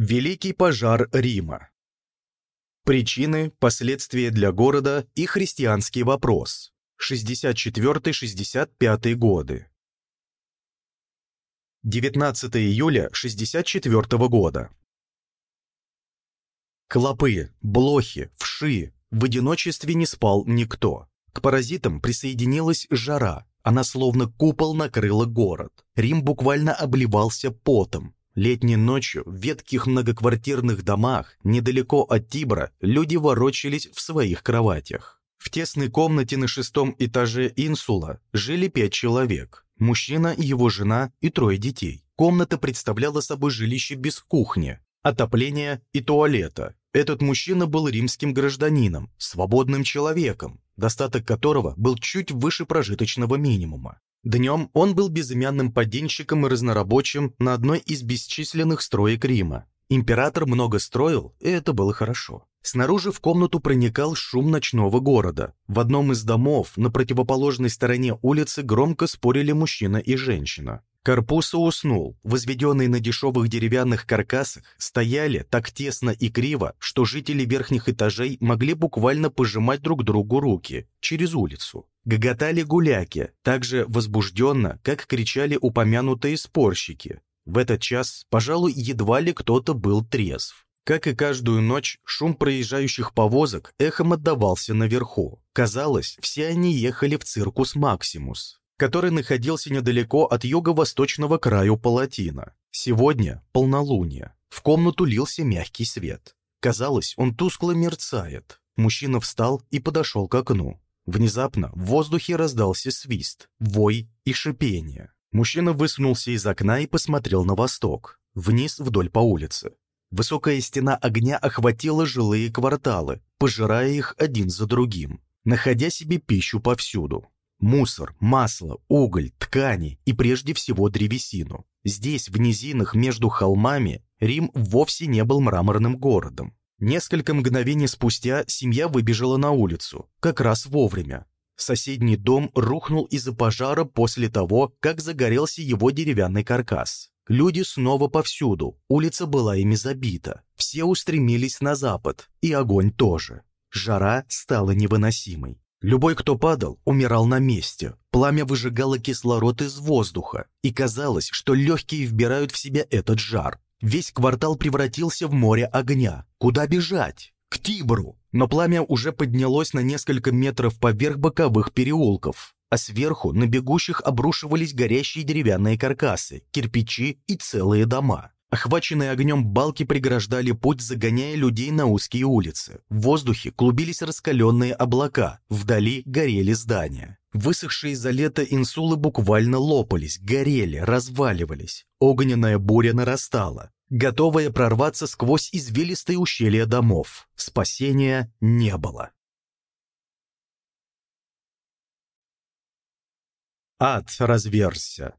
Великий пожар Рима. Причины, последствия для города и христианский вопрос. 64-65 годы. 19 июля 64 года. Клопы, блохи, вши. В одиночестве не спал никто. К паразитам присоединилась жара. Она словно купол накрыла город. Рим буквально обливался потом. Летней ночью в ветких многоквартирных домах недалеко от Тибра люди ворочались в своих кроватях. В тесной комнате на шестом этаже инсула жили пять человек. Мужчина, его жена и трое детей. Комната представляла собой жилище без кухни, отопления и туалета. Этот мужчина был римским гражданином, свободным человеком, достаток которого был чуть выше прожиточного минимума. Днем он был безымянным поденщиком и разнорабочим на одной из бесчисленных строек Рима. Император много строил, и это было хорошо. Снаружи в комнату проникал шум ночного города. В одном из домов на противоположной стороне улицы громко спорили мужчина и женщина. Карпуса уснул. Возведенные на дешевых деревянных каркасах стояли так тесно и криво, что жители верхних этажей могли буквально пожимать друг другу руки через улицу. Гоготали гуляки, так же возбужденно, как кричали упомянутые спорщики. В этот час, пожалуй, едва ли кто-то был трезв. Как и каждую ночь, шум проезжающих повозок эхом отдавался наверху. Казалось, все они ехали в циркус «Максимус», который находился недалеко от юго-восточного краю Палатина. Сегодня полнолуние. В комнату лился мягкий свет. Казалось, он тускло мерцает. Мужчина встал и подошел к окну. Внезапно в воздухе раздался свист, вой и шипение. Мужчина высунулся из окна и посмотрел на восток, вниз вдоль по улице. Высокая стена огня охватила жилые кварталы, пожирая их один за другим, находя себе пищу повсюду. Мусор, масло, уголь, ткани и прежде всего древесину. Здесь, в низинах между холмами, Рим вовсе не был мраморным городом. Несколько мгновений спустя семья выбежала на улицу, как раз вовремя. Соседний дом рухнул из-за пожара после того, как загорелся его деревянный каркас. Люди снова повсюду, улица была ими забита. Все устремились на запад, и огонь тоже. Жара стала невыносимой. Любой, кто падал, умирал на месте. Пламя выжигало кислород из воздуха, и казалось, что легкие вбирают в себя этот жар. Весь квартал превратился в море огня. Куда бежать? К Тибру. Но пламя уже поднялось на несколько метров поверх боковых переулков, а сверху на бегущих обрушивались горящие деревянные каркасы, кирпичи и целые дома. Охваченные огнем балки преграждали путь, загоняя людей на узкие улицы. В воздухе клубились раскаленные облака, вдали горели здания. Высохшие за лето инсулы буквально лопались, горели, разваливались. Огненная буря нарастала, готовая прорваться сквозь извилистые ущелья домов. Спасения не было. Ад разверзся.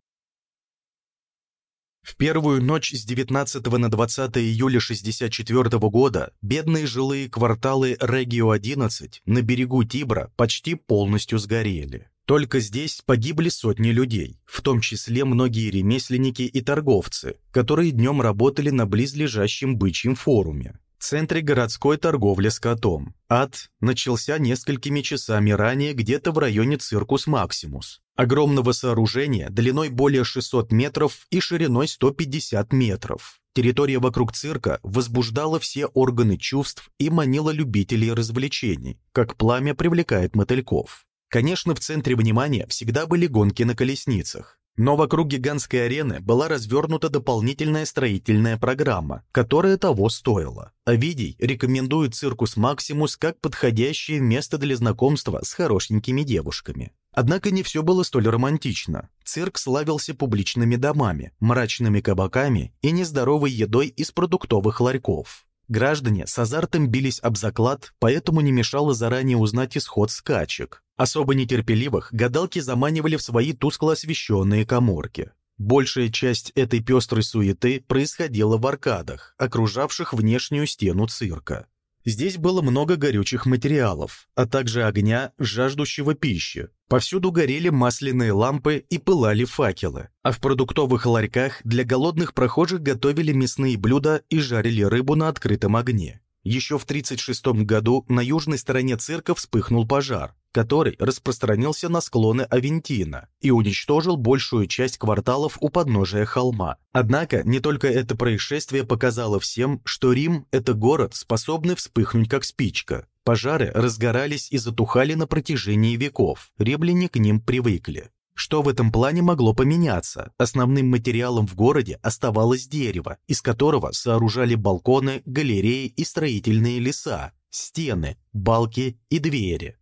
В первую ночь с 19 на 20 июля 64 года бедные жилые кварталы Регио-11 на берегу Тибра почти полностью сгорели. Только здесь погибли сотни людей, в том числе многие ремесленники и торговцы, которые днем работали на близлежащем бычьем форуме центре городской торговли скотом. Ад начался несколькими часами ранее где-то в районе Циркус Максимус, огромного сооружения длиной более 600 метров и шириной 150 метров. Территория вокруг цирка возбуждала все органы чувств и манила любителей развлечений, как пламя привлекает мотыльков. Конечно, в центре внимания всегда были гонки на колесницах. Но вокруг гигантской арены была развернута дополнительная строительная программа, которая того стоила. Овидий рекомендует циркус Максимус как подходящее место для знакомства с хорошенькими девушками. Однако не все было столь романтично. Цирк славился публичными домами, мрачными кабаками и нездоровой едой из продуктовых ларьков. Граждане с азартом бились об заклад, поэтому не мешало заранее узнать исход скачек. Особо нетерпеливых гадалки заманивали в свои тускло освещенные коморки. Большая часть этой пестрой суеты происходила в аркадах, окружавших внешнюю стену цирка. Здесь было много горючих материалов, а также огня, жаждущего пищи. Повсюду горели масляные лампы и пылали факелы, а в продуктовых ларьках для голодных прохожих готовили мясные блюда и жарили рыбу на открытом огне. Еще в 1936 году на южной стороне цирка вспыхнул пожар, который распространился на склоны Авентина и уничтожил большую часть кварталов у подножия холма. Однако не только это происшествие показало всем, что Рим – это город, способный вспыхнуть как спичка. Пожары разгорались и затухали на протяжении веков, римляне к ним привыкли. Что в этом плане могло поменяться? Основным материалом в городе оставалось дерево, из которого сооружали балконы, галереи и строительные леса, стены, балки и двери.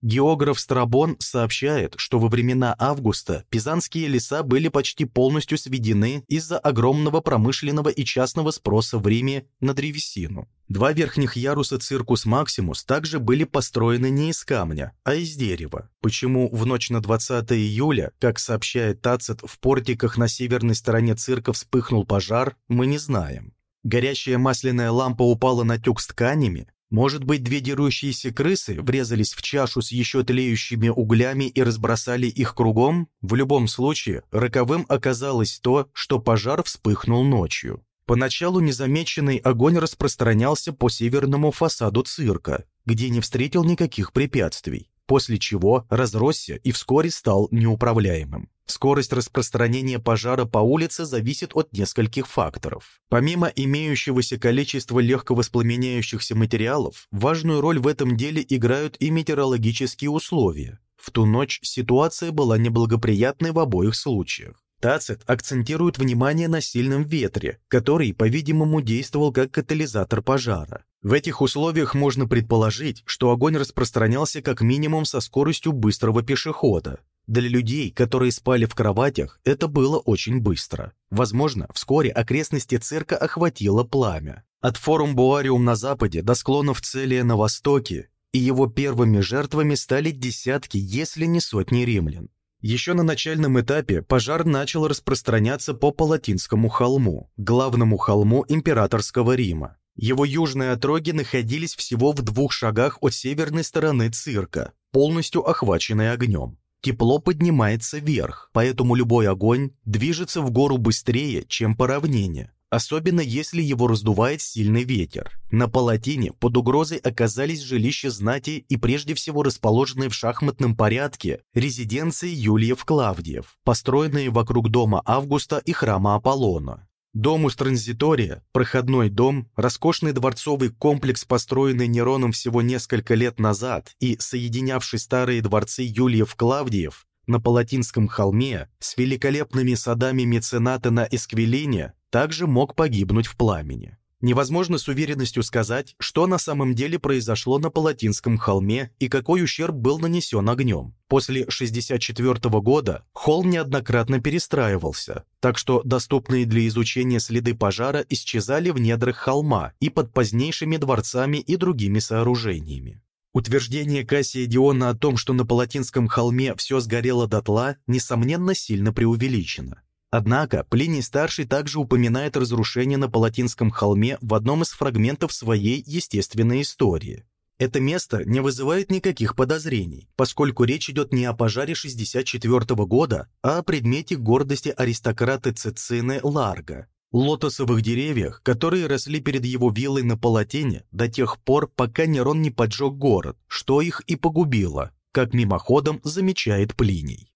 Географ Страбон сообщает, что во времена Августа пизанские леса были почти полностью сведены из-за огромного промышленного и частного спроса в Риме на древесину. Два верхних яруса Циркус Максимус также были построены не из камня, а из дерева. Почему в ночь на 20 июля, как сообщает Тацит, в портиках на северной стороне цирка вспыхнул пожар, мы не знаем. Горящая масляная лампа упала на тюк с тканями, может быть, две дерущиеся крысы врезались в чашу с еще тлеющими углями и разбросали их кругом? В любом случае, роковым оказалось то, что пожар вспыхнул ночью. Поначалу незамеченный огонь распространялся по северному фасаду цирка, где не встретил никаких препятствий, после чего разросся и вскоре стал неуправляемым. Скорость распространения пожара по улице зависит от нескольких факторов. Помимо имеющегося количества легковоспламеняющихся материалов, важную роль в этом деле играют и метеорологические условия. В ту ночь ситуация была неблагоприятной в обоих случаях. Тацит акцентирует внимание на сильном ветре, который, по-видимому, действовал как катализатор пожара. В этих условиях можно предположить, что огонь распространялся как минимум со скоростью быстрого пешехода. Для людей, которые спали в кроватях, это было очень быстро. Возможно, вскоре окрестности цирка охватило пламя. От форум Буариум на западе до склонов Целия на востоке, и его первыми жертвами стали десятки, если не сотни римлян. Еще на начальном этапе пожар начал распространяться по Палатинскому холму, главному холму императорского Рима. Его южные отроги находились всего в двух шагах от северной стороны цирка, полностью охваченной огнем. Тепло поднимается вверх, поэтому любой огонь движется в гору быстрее, чем по равнине, особенно если его раздувает сильный ветер. На Палатине под угрозой оказались жилища знати и прежде всего расположенные в шахматном порядке резиденции Юлиев-Клавдиев, построенные вокруг дома Августа и храма Аполлона. Домус Транзитория, проходной дом, роскошный дворцовый комплекс, построенный Нероном всего несколько лет назад и соединявший старые дворцы Юлиев-Клавдиев на Палатинском холме с великолепными садами мецената на Эсквилине, также мог погибнуть в пламени. Невозможно с уверенностью сказать, что на самом деле произошло на Палатинском холме и какой ущерб был нанесен огнем. После 1964 года холм неоднократно перестраивался, так что доступные для изучения следы пожара исчезали в недрах холма и под позднейшими дворцами и другими сооружениями. Утверждение Кассия Диона о том, что на Палатинском холме все сгорело дотла, несомненно, сильно преувеличено. Однако Плиний-старший также упоминает разрушение на Палатинском холме в одном из фрагментов своей естественной истории. Это место не вызывает никаких подозрений, поскольку речь идет не о пожаре 64 года, а о предмете гордости аристократа Цицины Ларга, лотосовых деревьях, которые росли перед его виллой на Палатине до тех пор, пока Нерон не поджег город, что их и погубило, как мимоходом замечает Плиний.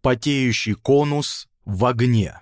Потеющий конус в огне.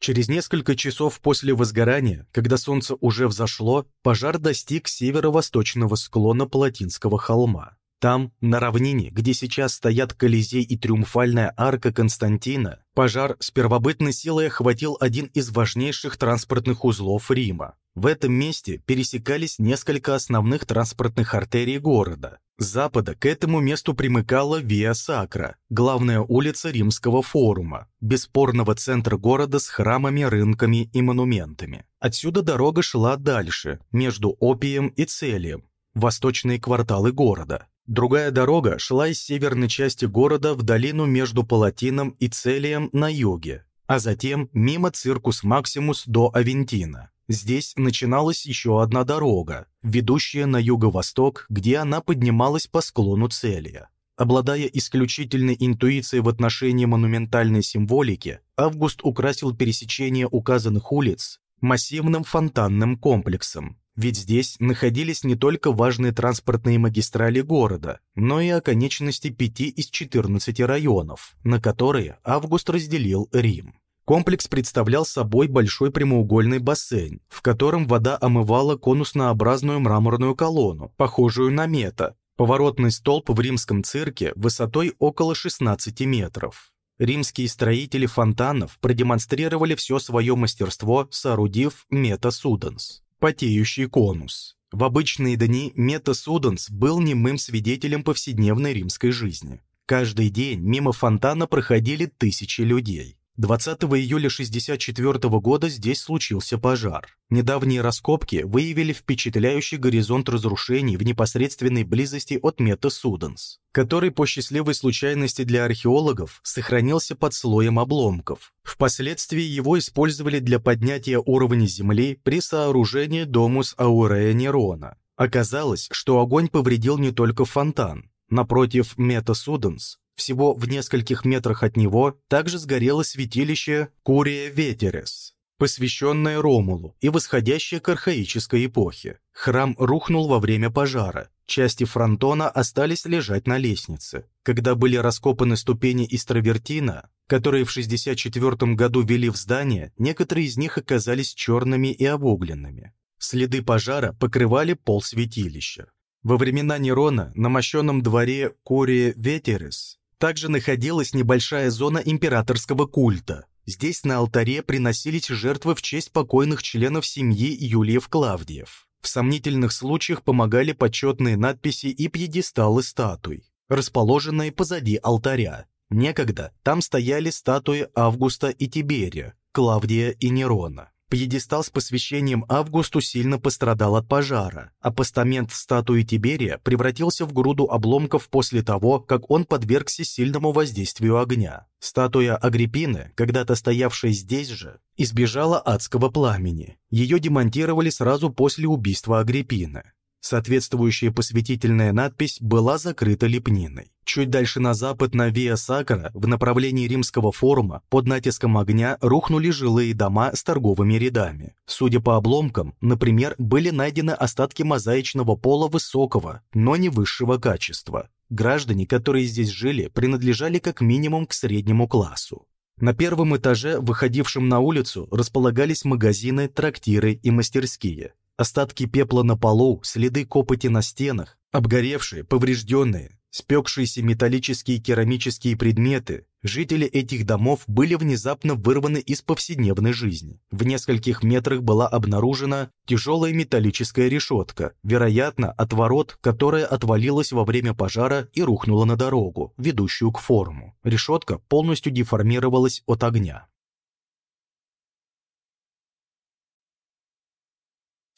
Через несколько часов после возгорания, когда солнце уже взошло, пожар достиг северо-восточного склона Палатинского холма. Там, на равнине, где сейчас стоят Колизей и Триумфальная арка Константина, пожар с первобытной силой охватил один из важнейших транспортных узлов Рима. В этом месте пересекались несколько основных транспортных артерий города. С запада к этому месту примыкала Виа Сакра, главная улица Римского форума, бесспорного центра города с храмами, рынками и монументами. Отсюда дорога шла дальше, между Опием и Целием, восточные кварталы города. Другая дорога шла из северной части города в долину между Палатином и Целием на юге. а затем мимо Циркус Максимус до Авентина. Здесь начиналась еще одна дорога, ведущая на юго-восток, где она поднималась по склону Целия. Обладая исключительной интуицией в отношении монументальной символики, Август украсил пересечение указанных улиц массивным фонтанным комплексом, ведь здесь находились не только важные транспортные магистрали города, но и оконечности пяти из 14 районов, на которые Август разделил Рим. Комплекс представлял собой большой прямоугольный бассейн, в котором вода омывала конуснообразную мраморную колонну, похожую на мета, поворотный столб в римском цирке высотой около 16 метров. Римские строители фонтанов продемонстрировали все свое мастерство, соорудив мета-суденс, потеющий конус. В обычные дни мета-суденс был немым свидетелем повседневной римской жизни. Каждый день мимо фонтана проходили тысячи людей. 20 июля 1964 года здесь случился пожар. Недавние раскопки выявили впечатляющий горизонт разрушений в непосредственной близости от Мета Суденс, который по счастливой случайности для археологов сохранился под слоем обломков. Впоследствии его использовали для поднятия уровня земли при сооружении Домус Аурея Нерона. Оказалось, что огонь повредил не только фонтан. Напротив Мета Суденс всего в нескольких метрах от него также сгорело святилище Курия Ветерес, посвященное Ромулу и восходящее к архаической эпохе. Храм рухнул во время пожара, части фронтона остались лежать на лестнице. Когда были раскопаны ступени из травертина, которые в 64 году вели в здание, некоторые из них оказались черными и обугленными. Следы пожара покрывали пол святилища. Во времена Нерона на мощенном дворе Курия Ветерес также находилась небольшая зона императорского культа. Здесь на алтаре приносились жертвы в честь покойных членов семьи Юлиев-Клавдиев. В сомнительных случаях помогали почетные надписи и пьедесталы статуй, расположенные позади алтаря. Некогда там стояли статуи Августа и Тиберия, Клавдия и Нерона. Пьедестал с посвящением Августу сильно пострадал от пожара, а постамент статуи Тиберия превратился в груду обломков после того, как он подвергся сильному воздействию огня. Статуя Агриппины, когда-то стоявшая здесь же, избежала адского пламени. Ее демонтировали сразу после убийства Агриппины. Соответствующая посвятительная надпись была закрыта лепниной. Чуть дальше на запад на Виа Сакара в направлении римского форума под натиском огня рухнули жилые дома с торговыми рядами. Судя по обломкам, например, были найдены остатки мозаичного пола высокого, но не высшего качества. Граждане, которые здесь жили, принадлежали как минимум к среднему классу. На первом этаже, выходившем на улицу, располагались магазины, трактиры и мастерские. Остатки пепла на полу, следы копоти на стенах, обгоревшие, поврежденные, спекшиеся металлические и керамические предметы, жители этих домов были внезапно вырваны из повседневной жизни. В нескольких метрах была обнаружена тяжелая металлическая решетка, вероятно, от ворот, которая отвалилась во время пожара и рухнула на дорогу, ведущую к форуму. Решетка полностью деформировалась от огня.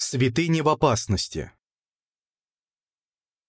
Святыни в опасности.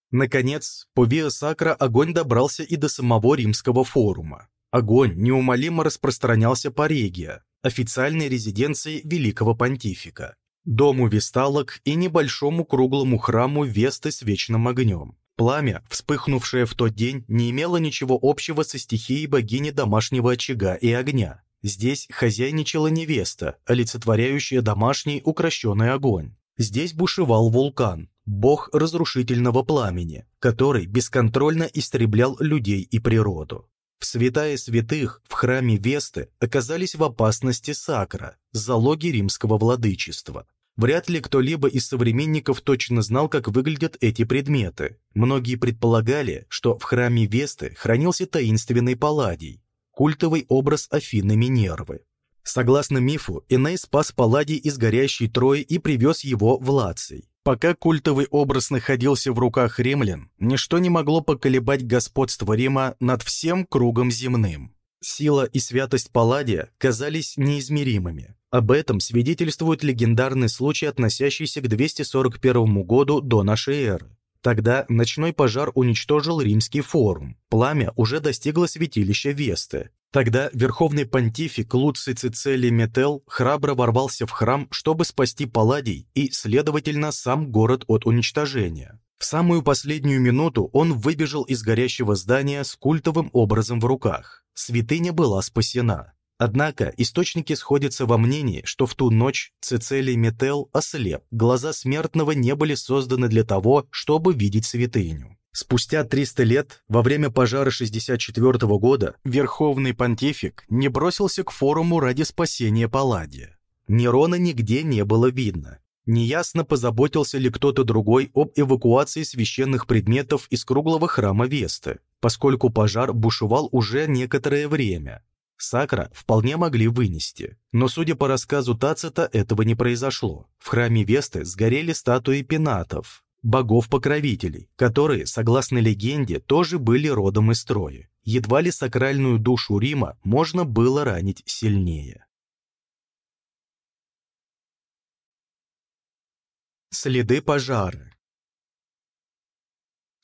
Наконец, по Виа Сакра огонь добрался и до самого римского форума. Огонь неумолимо распространялся по Регия, официальной резиденции великого понтифика, дому весталок и небольшому круглому храму Весты с вечным огнем. Пламя, вспыхнувшее в тот день, не имело ничего общего со стихией богини домашнего очага и огня. Здесь хозяйничала невеста, олицетворяющая домашний укращенный огонь. Здесь бушевал вулкан, бог разрушительного пламени, который бесконтрольно истреблял людей и природу. В святая святых в храме Весты оказались в опасности Сакра, залоги римского владычества. Вряд ли кто-либо из современников точно знал, как выглядят эти предметы. Многие предполагали, что в храме Весты хранился таинственный палладий, культовый образ Афины Минервы. Согласно мифу, Эней спас Палладий из горящей Трои и привез его в Лаций. Пока культовый образ находился в руках римлян, ничто не могло поколебать господство Рима над всем кругом земным. Сила и святость Палладия казались неизмеримыми. Об этом свидетельствует легендарный случай, относящийся к 241 году до нашей эры. Тогда ночной пожар уничтожил римский форум. Пламя уже достигло святилища Весты. Тогда верховный понтифик Луций Цицелий Метел храбро ворвался в храм, чтобы спасти Палладий и, следовательно, сам город от уничтожения. В самую последнюю минуту он выбежал из горящего здания с культовым образом в руках. Святыня была спасена. Однако источники сходятся во мнении, что в ту ночь Цицелий Метел ослеп, глаза смертного не были созданы для того, чтобы видеть святыню. Спустя 300 лет, во время пожара 64 года, Верховный Понтифик не бросился к форуму ради спасения Палладия. Нерона нигде не было видно. Неясно, позаботился ли кто-то другой об эвакуации священных предметов из круглого храма Весты, поскольку пожар бушевал уже некоторое время. Сакра вполне могли вынести, но, судя по рассказу Тацита, этого не произошло. В храме Весты сгорели статуи пенатов, богов-покровителей, которые, согласно легенде, тоже были родом из Трои. Едва ли сакральную душу Рима можно было ранить сильнее. Следы пожара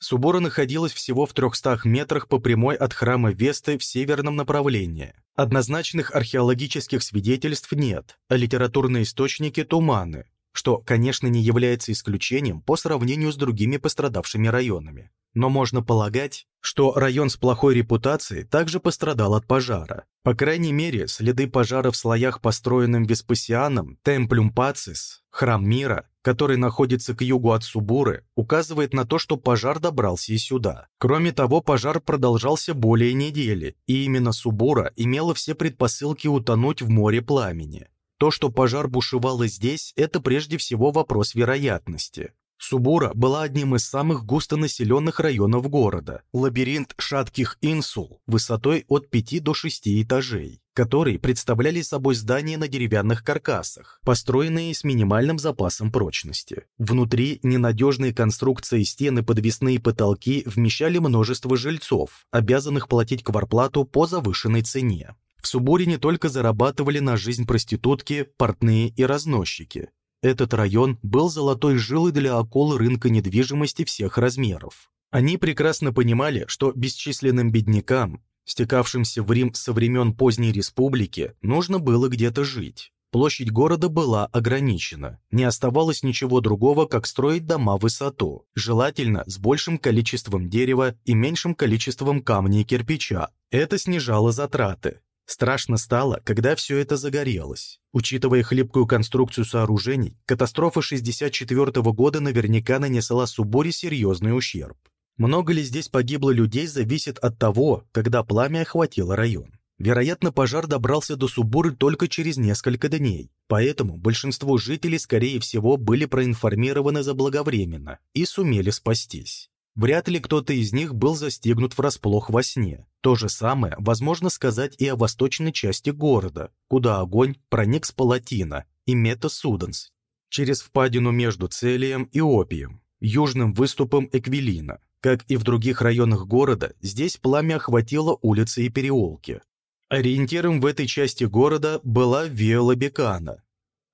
Субора находилась всего в 300 метрах по прямой от храма Весты в северном направлении. Однозначных археологических свидетельств нет, а литературные источники туманы, что, конечно, не является исключением по сравнению с другими пострадавшими районами. Но можно полагать, что район с плохой репутацией также пострадал от пожара. По крайней мере, следы пожара в слоях, построенным Веспасианом, Темплюм Пацис, Храм Мира, который находится к югу от Субуры, указывает на то, что пожар добрался и сюда. Кроме того, пожар продолжался более недели, и именно Субура имела все предпосылки утонуть в море пламени. То, что пожар бушевал и здесь, это прежде всего вопрос вероятности. Субура была одним из самых густонаселенных районов города. Лабиринт шатких инсул высотой от 5 до 6 этажей, которые представляли собой здания на деревянных каркасах, построенные с минимальным запасом прочности. Внутри ненадежные конструкции стены подвесные потолки вмещали множество жильцов, обязанных платить кварплату по завышенной цене. В Субуре не только зарабатывали на жизнь проститутки, портные и разносчики. Этот район был золотой жилой для акул рынка недвижимости всех размеров. Они прекрасно понимали, что бесчисленным беднякам, стекавшимся в Рим со времен поздней республики, нужно было где-то жить. Площадь города была ограничена. Не оставалось ничего другого, как строить дома высоту, желательно с большим количеством дерева и меньшим количеством камня и кирпича. Это снижало затраты, Страшно стало, когда все это загорелось. Учитывая хлипкую конструкцию сооружений, катастрофа 64 -го года наверняка нанесла Суборе серьезный ущерб. Много ли здесь погибло людей зависит от того, когда пламя охватило район. Вероятно, пожар добрался до Субуры только через несколько дней, поэтому большинство жителей, скорее всего, были проинформированы заблаговременно и сумели спастись. Вряд ли кто-то из них был застигнут врасплох во сне. То же самое возможно сказать и о восточной части города, куда огонь проник с Палатина и Мета-Суданс, через впадину между Целием и Опием, южным выступом Эквилина. Как и в других районах города, здесь пламя охватило улицы и переулки. Ориентиром в этой части города была Виола Бекана,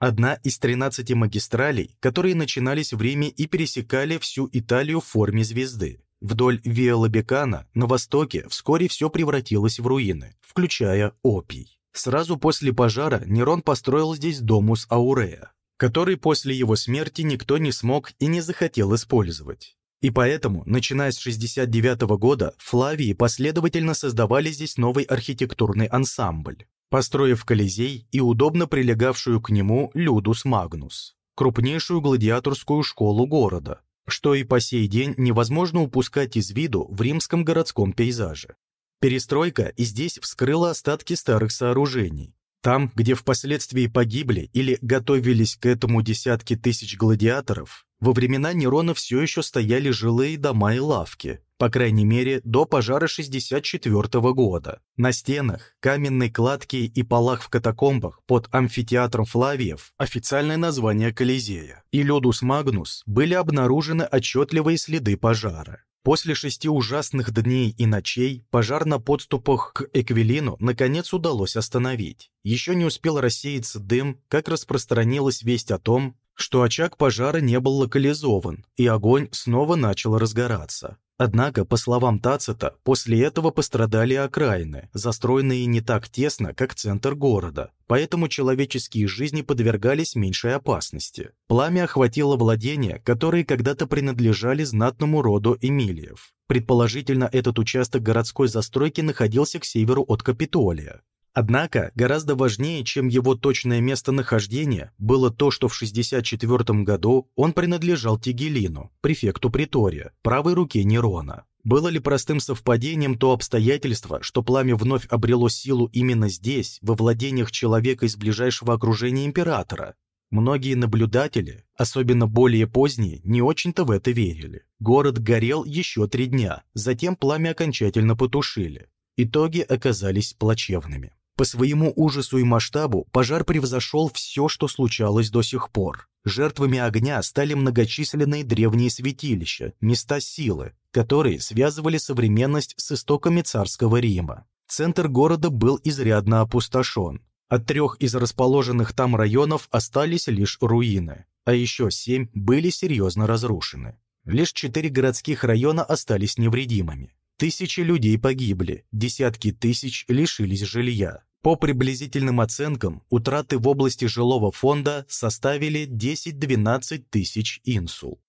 Одна из 13 магистралей, которые начинались в Риме и пересекали всю Италию в форме звезды. Вдоль Виа Лабекана на востоке вскоре все превратилось в руины, включая Опий. Сразу после пожара Нерон построил здесь Домус Аурея, который после его смерти никто не смог и не захотел использовать. И поэтому, начиная с 69 года, Флавии последовательно создавали здесь новый архитектурный ансамбль построив Колизей и удобно прилегавшую к нему Людус Магнус, крупнейшую гладиаторскую школу города, что и по сей день невозможно упускать из виду в римском городском пейзаже. Перестройка и здесь вскрыла остатки старых сооружений. Там, где впоследствии погибли или готовились к этому десятки тысяч гладиаторов, во времена Нерона все еще стояли жилые дома и лавки, по крайней мере, до пожара 64 года. На стенах, каменной кладке и полах в катакомбах под амфитеатром Флавиев официальное название Колизея и Людус Магнус были обнаружены отчетливые следы пожара. После шести ужасных дней и ночей пожар на подступах к Эквилину наконец удалось остановить. Еще не успел рассеяться дым, как распространилась весть о том, что очаг пожара не был локализован, и огонь снова начал разгораться. Однако, по словам Тацита, после этого пострадали окраины, застроенные не так тесно, как центр города, поэтому человеческие жизни подвергались меньшей опасности. Пламя охватило владения, которые когда-то принадлежали знатному роду Эмилиев. Предположительно, этот участок городской застройки находился к северу от Капитолия. Однако, гораздо важнее, чем его точное местонахождение, было то, что в 64 году он принадлежал Тигелину, префекту Притория, правой руке Нерона. Было ли простым совпадением то обстоятельство, что пламя вновь обрело силу именно здесь, во владениях человека из ближайшего окружения императора? Многие наблюдатели, особенно более поздние, не очень-то в это верили. Город горел еще три дня, затем пламя окончательно потушили. Итоги оказались плачевными. По своему ужасу и масштабу пожар превзошел все, что случалось до сих пор. Жертвами огня стали многочисленные древние святилища, места силы, которые связывали современность с истоками царского Рима. Центр города был изрядно опустошен. От трех из расположенных там районов остались лишь руины, а еще семь были серьезно разрушены. Лишь четыре городских района остались невредимыми. Тысячи людей погибли, десятки тысяч лишились жилья. По приблизительным оценкам, утраты в области жилого фонда составили 10-12 тысяч инсул.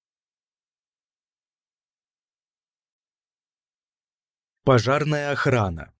Пожарная охрана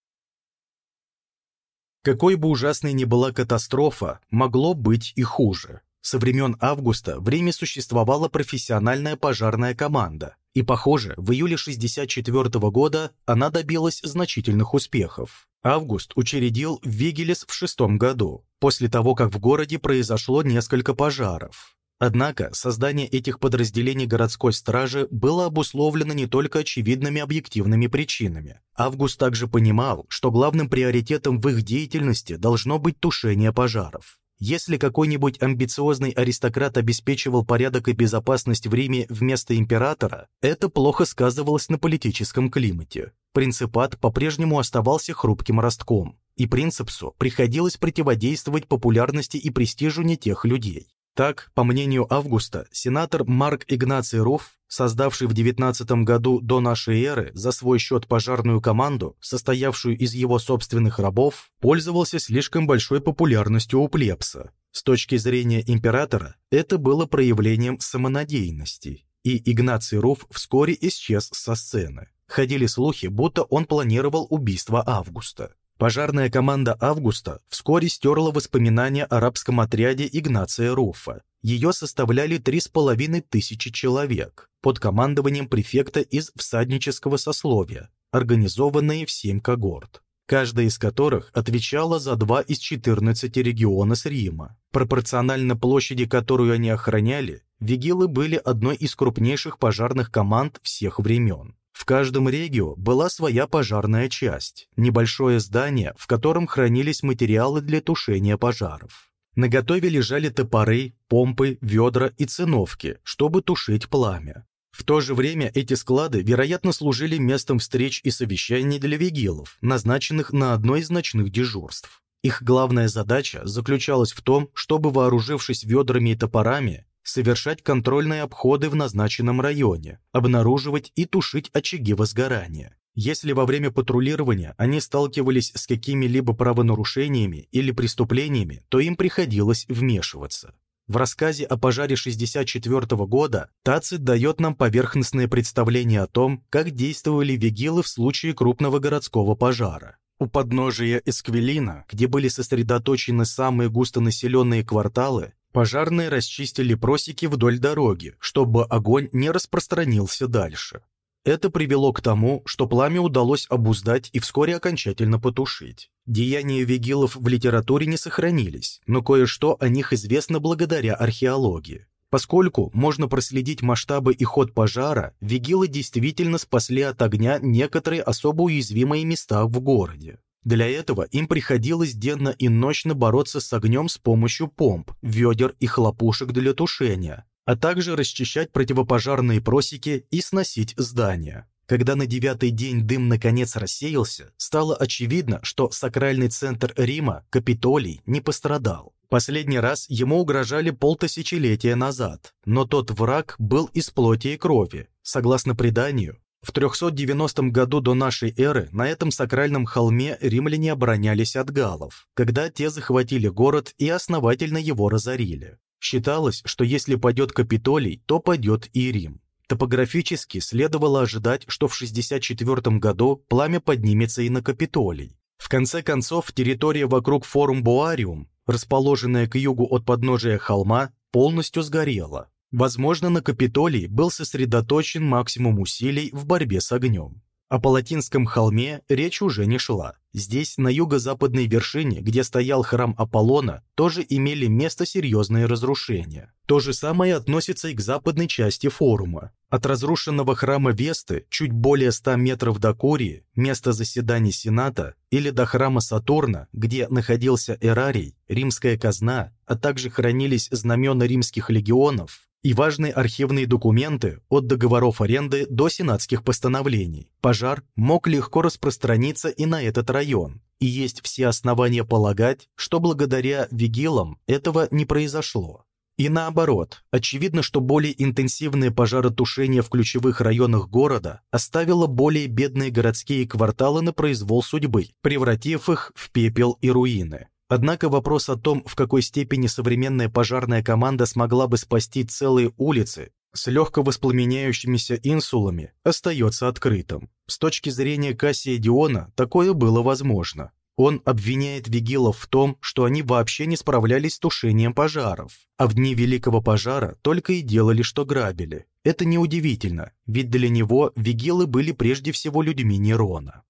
Какой бы ужасной ни была катастрофа, могло быть и хуже. Со времен Августа в Риме существовала профессиональная пожарная команда, и, похоже, в июле 64 года она добилась значительных успехов. Август учредил Вигелес в шестом году, после того, как в городе произошло несколько пожаров. Однако создание этих подразделений городской стражи было обусловлено не только очевидными объективными причинами. Август также понимал, что главным приоритетом в их деятельности должно быть тушение пожаров. Если какой-нибудь амбициозный аристократ обеспечивал порядок и безопасность в Риме вместо императора, это плохо сказывалось на политическом климате. Принципат по-прежнему оставался хрупким ростком, и принципсу приходилось противодействовать популярности и престижу не тех людей. Так, по мнению Августа, сенатор Марк Игнаций Руф, создавший в 19 году до нашей эры за свой счет пожарную команду, состоявшую из его собственных рабов, пользовался слишком большой популярностью у плебса. С точки зрения императора, это было проявлением самонадеянности, и Игнаций Руф вскоре исчез со сцены. Ходили слухи, будто он планировал убийство Августа. Пожарная команда Августа вскоре стерла воспоминания о арабском отряде Игнация Руфа. Ее составляли три с половиной тысячи человек под командованием префекта из всаднического сословия, организованные в семь когорт, каждая из которых отвечала за два из 14 региона с Рима. Пропорционально площади, которую они охраняли, вигилы были одной из крупнейших пожарных команд всех времен. В каждом регио была своя пожарная часть, небольшое здание, в котором хранились материалы для тушения пожаров. На готове лежали топоры, помпы, ведра и циновки, чтобы тушить пламя. В то же время эти склады, вероятно, служили местом встреч и совещаний для вигилов, назначенных на одно из ночных дежурств. Их главная задача заключалась в том, чтобы, вооружившись ведрами и топорами, совершать контрольные обходы в назначенном районе, обнаруживать и тушить очаги возгорания. Если во время патрулирования они сталкивались с какими-либо правонарушениями или преступлениями, то им приходилось вмешиваться. В рассказе о пожаре 64 года Тацит дает нам поверхностное представление о том, как действовали вигилы в случае крупного городского пожара. У подножия Эсквилина, где были сосредоточены самые густонаселенные кварталы, Пожарные расчистили просеки вдоль дороги, чтобы огонь не распространился дальше. Это привело к тому, что пламя удалось обуздать и вскоре окончательно потушить. Деяния вигилов в литературе не сохранились, но кое-что о них известно благодаря археологии. Поскольку можно проследить масштабы и ход пожара, вигилы действительно спасли от огня некоторые особо уязвимые места в городе. Для этого им приходилось денно и ночно бороться с огнем с помощью помп, ведер и хлопушек для тушения, а также расчищать противопожарные просеки и сносить здания. Когда на девятый день дым наконец рассеялся, стало очевидно, что сакральный центр Рима, Капитолий, не пострадал. Последний раз ему угрожали полтысячелетия назад, но тот враг был из плоти и крови. Согласно преданию, В 390 году до нашей эры на этом сакральном холме римляне оборонялись от галлов, когда те захватили город и основательно его разорили. Считалось, что если падет Капитолий, то падет и Рим. Топографически следовало ожидать, что в 64 году пламя поднимется и на Капитолий. В конце концов, территория вокруг форум Буариум, расположенная к югу от подножия холма, полностью сгорела. Возможно, на Капитолии был сосредоточен максимум усилий в борьбе с огнем. О Палатинском холме речь уже не шла. Здесь, на юго-западной вершине, где стоял храм Аполлона, тоже имели место серьезные разрушения. То же самое относится и к западной части форума. От разрушенного храма Весты чуть более 100 метров до Курии, места заседаний Сената, или до храма Сатурна, где находился Эрарий, римская казна, а также хранились знамена римских легионов, и важные архивные документы от договоров аренды до сенатских постановлений. Пожар мог легко распространиться и на этот район, и есть все основания полагать, что благодаря вигилам этого не произошло. И наоборот, очевидно, что более интенсивное пожаротушение в ключевых районах города оставило более бедные городские кварталы на произвол судьбы, превратив их в пепел и руины. Однако вопрос о том, в какой степени современная пожарная команда смогла бы спасти целые улицы с легко воспламеняющимися инсулами, остается открытым. С точки зрения Кассия Диона такое было возможно. Он обвиняет вигилов в том, что они вообще не справлялись с тушением пожаров, а в дни Великого пожара только и делали, что грабили. Это неудивительно, ведь для него вигилы были прежде всего людьми Нерона.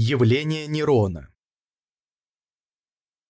Явление Нерона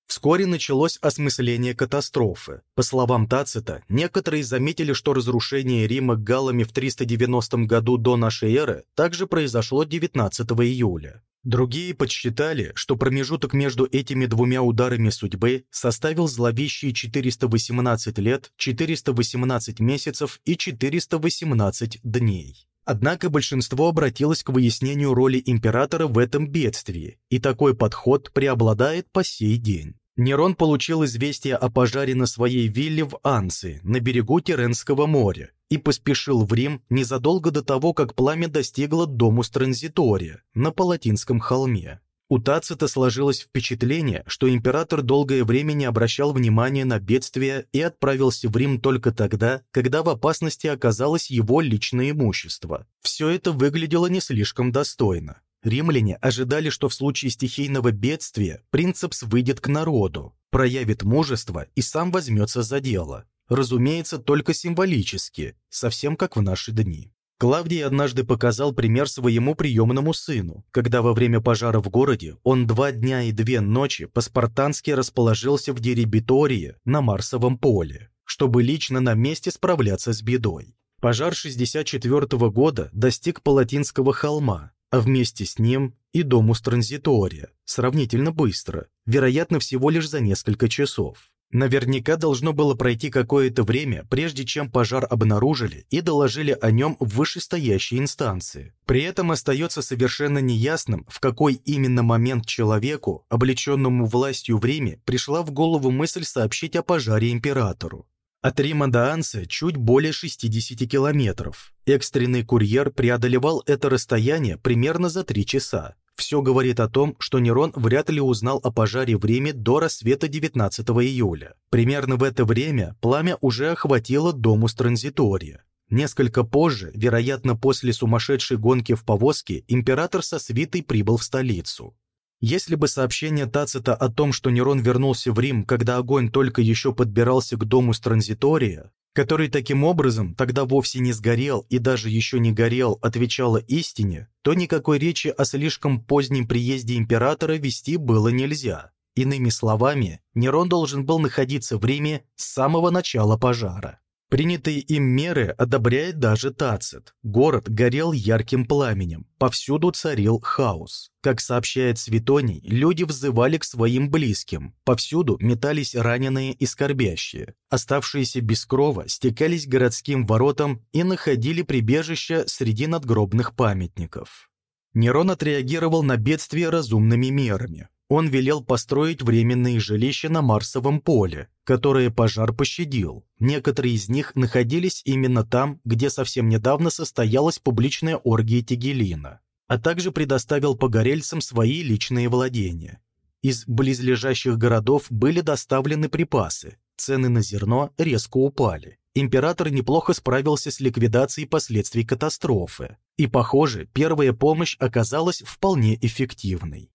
Вскоре началось осмысление катастрофы. По словам Тацита, некоторые заметили, что разрушение Рима галлами в 390 году до нашей эры также произошло 19 июля. Другие подсчитали, что промежуток между этими двумя ударами судьбы составил зловещие 418 лет, 418 месяцев и 418 дней. Однако большинство обратилось к выяснению роли императора в этом бедствии, и такой подход преобладает по сей день. Нерон получил известие о пожаре на своей вилле в Анции, на берегу Тиренского моря, и поспешил в Рим незадолго до того, как пламя достигло Домус Транзитория на Палатинском холме. У Тацита сложилось впечатление, что император долгое время не обращал внимания на бедствие и отправился в Рим только тогда, когда в опасности оказалось его личное имущество. Все это выглядело не слишком достойно. Римляне ожидали, что в случае стихийного бедствия принцепс выйдет к народу, проявит мужество и сам возьмется за дело. Разумеется, только символически, совсем как в наши дни. Клавдий однажды показал пример своему приемному сыну, когда во время пожара в городе он два дня и две ночи по-спартански расположился в деребитории на Марсовом поле, чтобы лично на месте справляться с бедой. Пожар 64 -го года достиг Палатинского холма, а вместе с ним и Домус Транзитория, сравнительно быстро, вероятно, всего лишь за несколько часов. Наверняка должно было пройти какое-то время, прежде чем пожар обнаружили и доложили о нем в вышестоящей инстанции. При этом остается совершенно неясным, в какой именно момент человеку, облеченному властью в Риме, пришла в голову мысль сообщить о пожаре императору. От Рима до Анса чуть более 60 километров. Экстренный курьер преодолевал это расстояние примерно за 3 часа. Все говорит о том, что Нерон вряд ли узнал о пожаре в Риме до рассвета 19 июля. Примерно в это время пламя уже охватило Домус Транзитория. Несколько позже, вероятно, после сумасшедшей гонки в повозке, император со свитой прибыл в столицу. Если бы сообщение Тацита о том, что Нерон вернулся в Рим, когда огонь только еще подбирался к дому с транзитория, который таким образом тогда вовсе не сгорел и даже еще не горел, отвечала истине, то никакой речи о слишком позднем приезде императора вести было нельзя. Иными словами, Нерон должен был находиться в Риме с самого начала пожара. Принятые им меры одобряет даже Тацит. Город горел ярким пламенем, повсюду царил хаос. Как сообщает Светоний, люди взывали к своим близким, повсюду метались раненые и скорбящие. Оставшиеся без крова стекались городским воротам и находили прибежище среди надгробных памятников. Нерон отреагировал на бедствие разумными мерами. Он велел построить временные жилища на Марсовом поле, которое пожар пощадил. Некоторые из них находились именно там, где совсем недавно состоялась публичная оргия Тегелина, а также предоставил погорельцам свои личные владения. Из близлежащих городов были доставлены припасы, цены на зерно резко упали. Император неплохо справился с ликвидацией последствий катастрофы, и, похоже, первая помощь оказалась вполне эффективной.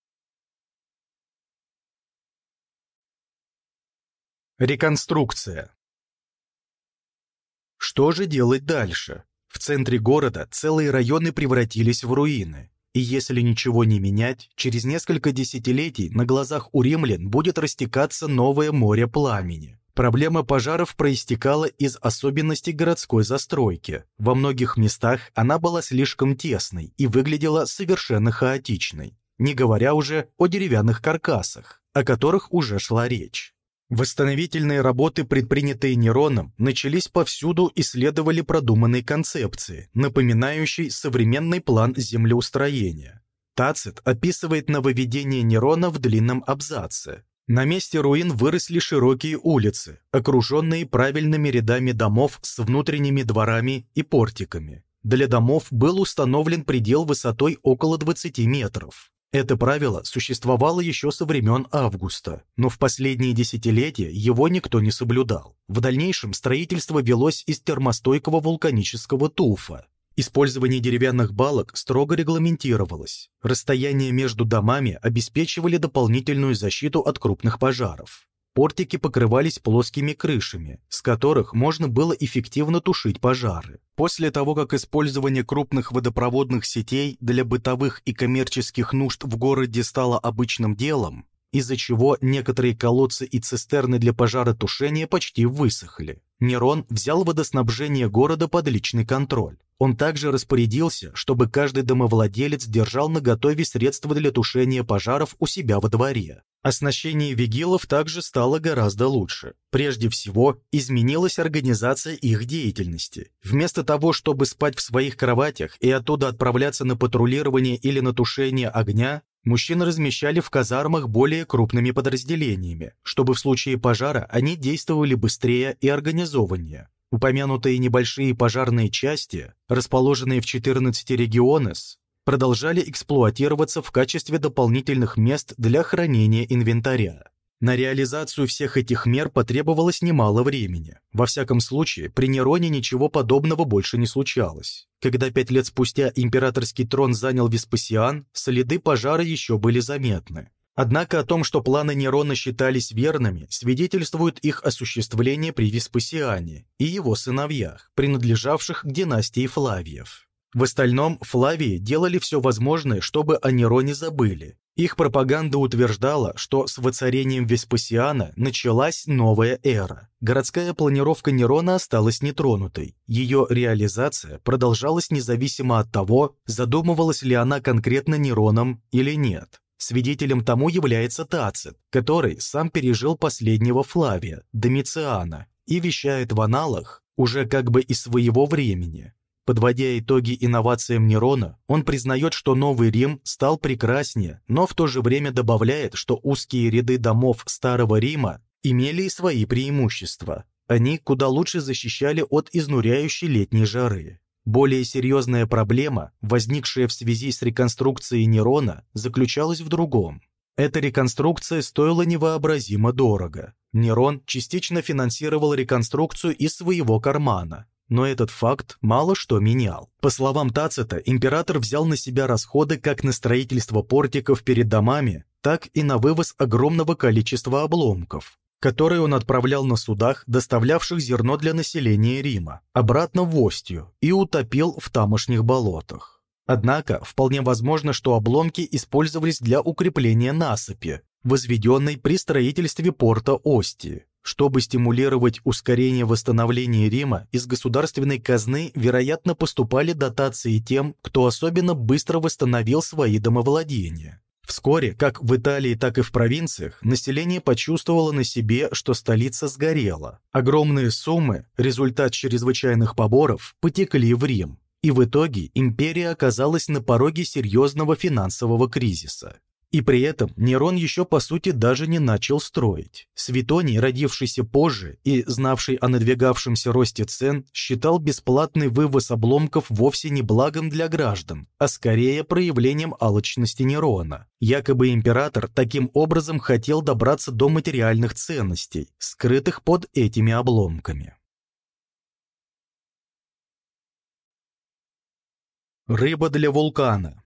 Реконструкция. Что же делать дальше? В центре города целые районы превратились в руины. И если ничего не менять, через несколько десятилетий на глазах у римлян будет растекаться новое море пламени. Проблема пожаров проистекала из особенностей городской застройки. Во многих местах она была слишком тесной и выглядела совершенно хаотичной, не говоря уже о деревянных каркасах, о которых уже шла речь. Восстановительные работы, предпринятые Нероном, начались повсюду и следовали продуманной концепции, напоминающей современный план землеустроения. Тацит описывает нововведение Нерона в длинном абзаце. На месте руин выросли широкие улицы, окруженные правильными рядами домов с внутренними дворами и портиками. Для домов был установлен предел высотой около 20 метров. Это правило существовало еще со времен Августа, но в последние десятилетия его никто не соблюдал. В дальнейшем строительство велось из термостойкого вулканического туфа. Использование деревянных балок строго регламентировалось. Расстояние между домами обеспечивали дополнительную защиту от крупных пожаров. Портики покрывались плоскими крышами, с которых можно было эффективно тушить пожары. После того, как использование крупных водопроводных сетей для бытовых и коммерческих нужд в городе стало обычным делом, из-за чего некоторые колодцы и цистерны для пожаротушения почти высохли. Нерон взял водоснабжение города под личный контроль. Он также распорядился, чтобы каждый домовладелец держал наготове средства для тушения пожаров у себя во дворе. Оснащение вигилов также стало гораздо лучше. Прежде всего, изменилась организация их деятельности. Вместо того, чтобы спать в своих кроватях и оттуда отправляться на патрулирование или на тушение огня, мужчин размещали в казармах более крупными подразделениями, чтобы в случае пожара они действовали быстрее и организованнее. Упомянутые небольшие пожарные части, расположенные в 14 регионах, продолжали эксплуатироваться в качестве дополнительных мест для хранения инвентаря. На реализацию всех этих мер потребовалось немало времени. Во всяком случае, при Нероне ничего подобного больше не случалось. Когда пять лет спустя императорский трон занял Веспасиан, следы пожара еще были заметны. Однако о том, что планы Нерона считались верными, свидетельствует их осуществление при Веспасиане и его сыновьях, принадлежавших к династии Флавиев. В остальном Флавии делали все возможное, чтобы о Нероне забыли. Их пропаганда утверждала, что с воцарением Веспасиана началась новая эра. Городская планировка Нерона осталась нетронутой. Ее реализация продолжалась независимо от того, задумывалась ли она конкретно Нероном или нет. Свидетелем тому является Тацит, который сам пережил последнего Флавия, Домициана, и вещает в аналах уже как бы из своего времени. Подводя итоги инновациям Нерона, он признает, что Новый Рим стал прекраснее, но в то же время добавляет, что узкие ряды домов Старого Рима имели и свои преимущества. Они куда лучше защищали от изнуряющей летней жары. Более серьезная проблема, возникшая в связи с реконструкцией Нерона, заключалась в другом. Эта реконструкция стоила невообразимо дорого. Нерон частично финансировал реконструкцию из своего кармана, но этот факт мало что менял. По словам Тацита, император взял на себя расходы как на строительство портиков перед домами, так и на вывоз огромного количества обломков, которые он отправлял на судах, доставлявших зерно для населения Рима, обратно в Остию и утопил в тамошних болотах. Однако, вполне возможно, что обломки использовались для укрепления насыпи, возведенной при строительстве порта Остии. Чтобы стимулировать ускорение восстановления Рима, из государственной казны, вероятно, поступали дотации тем, кто особенно быстро восстановил свои домовладения. Вскоре, как в Италии, так и в провинциях, население почувствовало на себе, что столица сгорела. Огромные суммы, результат чрезвычайных поборов, потекли в Рим. И в итоге империя оказалась на пороге серьезного финансового кризиса. И при этом Нерон еще по сути даже не начал строить. Светоний, родившийся позже и знавший о надвигавшемся росте цен, считал бесплатный вывоз обломков вовсе не благом для граждан, а скорее проявлением алчности Нерона. Якобы император таким образом хотел добраться до материальных ценностей, скрытых под этими обломками. Рыба для вулкана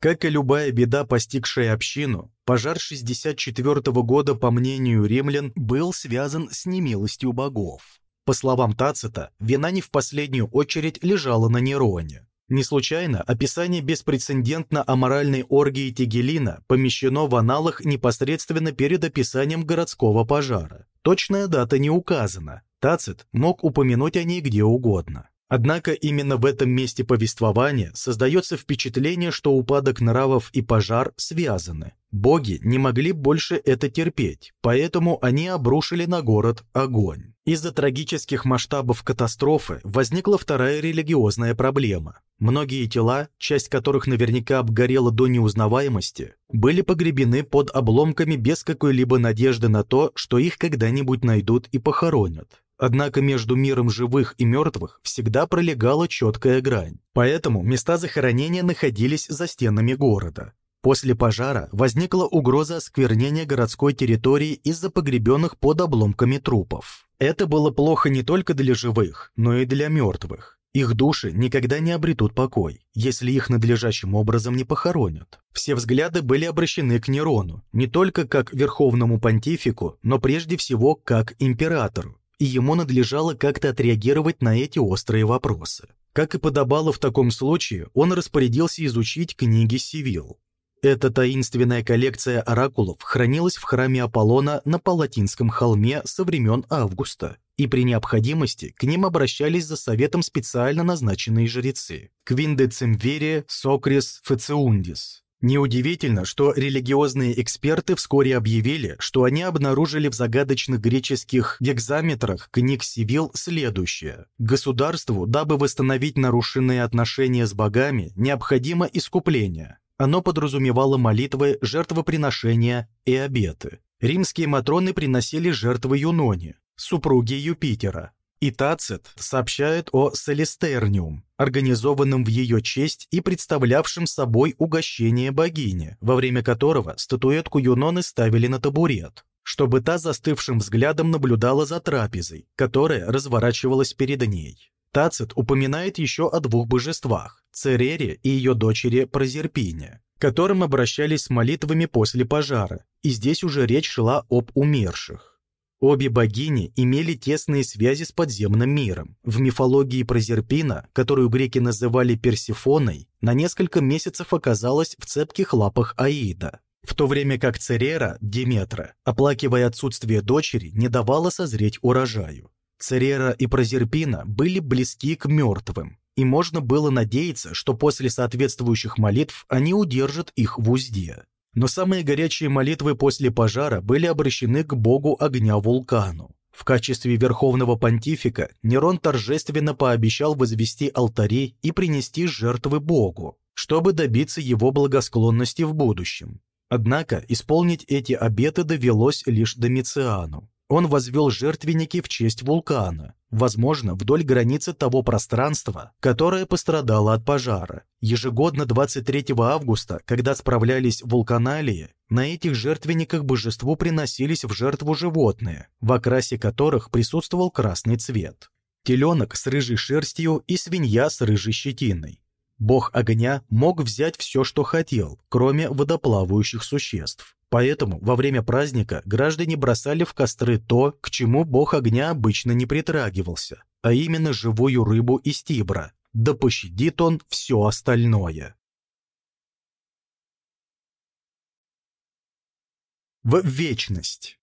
как и любая беда, постигшая общину, пожар 64 -го года, по мнению римлян, был связан с немилостью богов. По словам Тацита, вина не в последнюю очередь лежала на Нероне. Не случайно описание беспрецедентно аморальной оргии Тигелина помещено в аналах непосредственно перед описанием городского пожара. Точная дата не указана. Тацит мог упомянуть о ней где угодно. Однако именно в этом месте повествования создается впечатление, что упадок нравов и пожар связаны. Боги не могли больше это терпеть, поэтому они обрушили на город огонь. Из-за трагических масштабов катастрофы возникла вторая религиозная проблема. Многие тела, часть которых наверняка обгорела до неузнаваемости, были погребены под обломками без какой-либо надежды на то, что их когда-нибудь найдут и похоронят. Однако между миром живых и мертвых всегда пролегала четкая грань, поэтому места захоронения находились за стенами города. После пожара возникла угроза осквернения городской территории из-за погребенных под обломками трупов. Это было плохо не только для живых, но и для мертвых. Их души никогда не обретут покой, если их надлежащим образом не похоронят. Все взгляды были обращены к Нерону, не только как верховному понтифику, но прежде всего как императору, и ему надлежало как-то отреагировать на эти острые вопросы. Как и подобало в таком случае, он распорядился изучить книги Сивил. Эта таинственная коллекция оракулов хранилась в храме Аполлона на Палатинском холме со времен Августа, и при необходимости к ним обращались за советом специально назначенные жрецы – Квиндецимверия Сокрис Фециундис. Неудивительно, что религиозные эксперты вскоре объявили, что они обнаружили в загадочных греческих гекзаметрах книг Сивил следующее. Государству, дабы восстановить нарушенные отношения с богами, необходимо искупление. Оно подразумевало молитвы, жертвоприношения и обеты. Римские матроны приносили жертвы Юноне, супруге Юпитера, и Тацит сообщает о Селестерниум, организованном в ее честь и представлявшем собой угощение богини, во время которого статуэтку Юноны ставили на табурет, чтобы та застывшим взглядом наблюдала за трапезой, которая разворачивалась перед ней. Тацит упоминает еще о двух божествах – Церере и ее дочери Прозерпине, которым обращались с молитвами после пожара, и здесь уже речь шла об умерших. Обе богини имели тесные связи с подземным миром. В мифологии Прозерпина, которую греки называли Персифоной, на несколько месяцев оказалась в цепких лапах Аида, в то время как Церера, Деметра, оплакивая отсутствие дочери, не давала созреть урожаю. Церера и Прозерпина были близки к мертвым, и можно было надеяться, что после соответствующих молитв они удержат их в узде. Но самые горячие молитвы после пожара были обращены к богу огня вулкану. В качестве верховного понтифика Нерон торжественно пообещал возвести алтари и принести жертвы богу, чтобы добиться его благосклонности в будущем. Однако исполнить эти обеты довелось лишь Домициану. Он возвел жертвенники в честь вулкана, возможно, вдоль границы того пространства, которое пострадало от пожара. Ежегодно 23 августа, когда справлялись вулканалии, на этих жертвенниках божеству приносились в жертву животные, в окрасе которых присутствовал красный цвет. Теленок с рыжей шерстью и свинья с рыжей щетиной. Бог огня мог взять все, что хотел, кроме водоплавающих существ. Поэтому во время праздника граждане бросали в костры то, к чему бог огня обычно не притрагивался, а именно живую рыбу из тибра. Да пощадит он все остальное. В вечность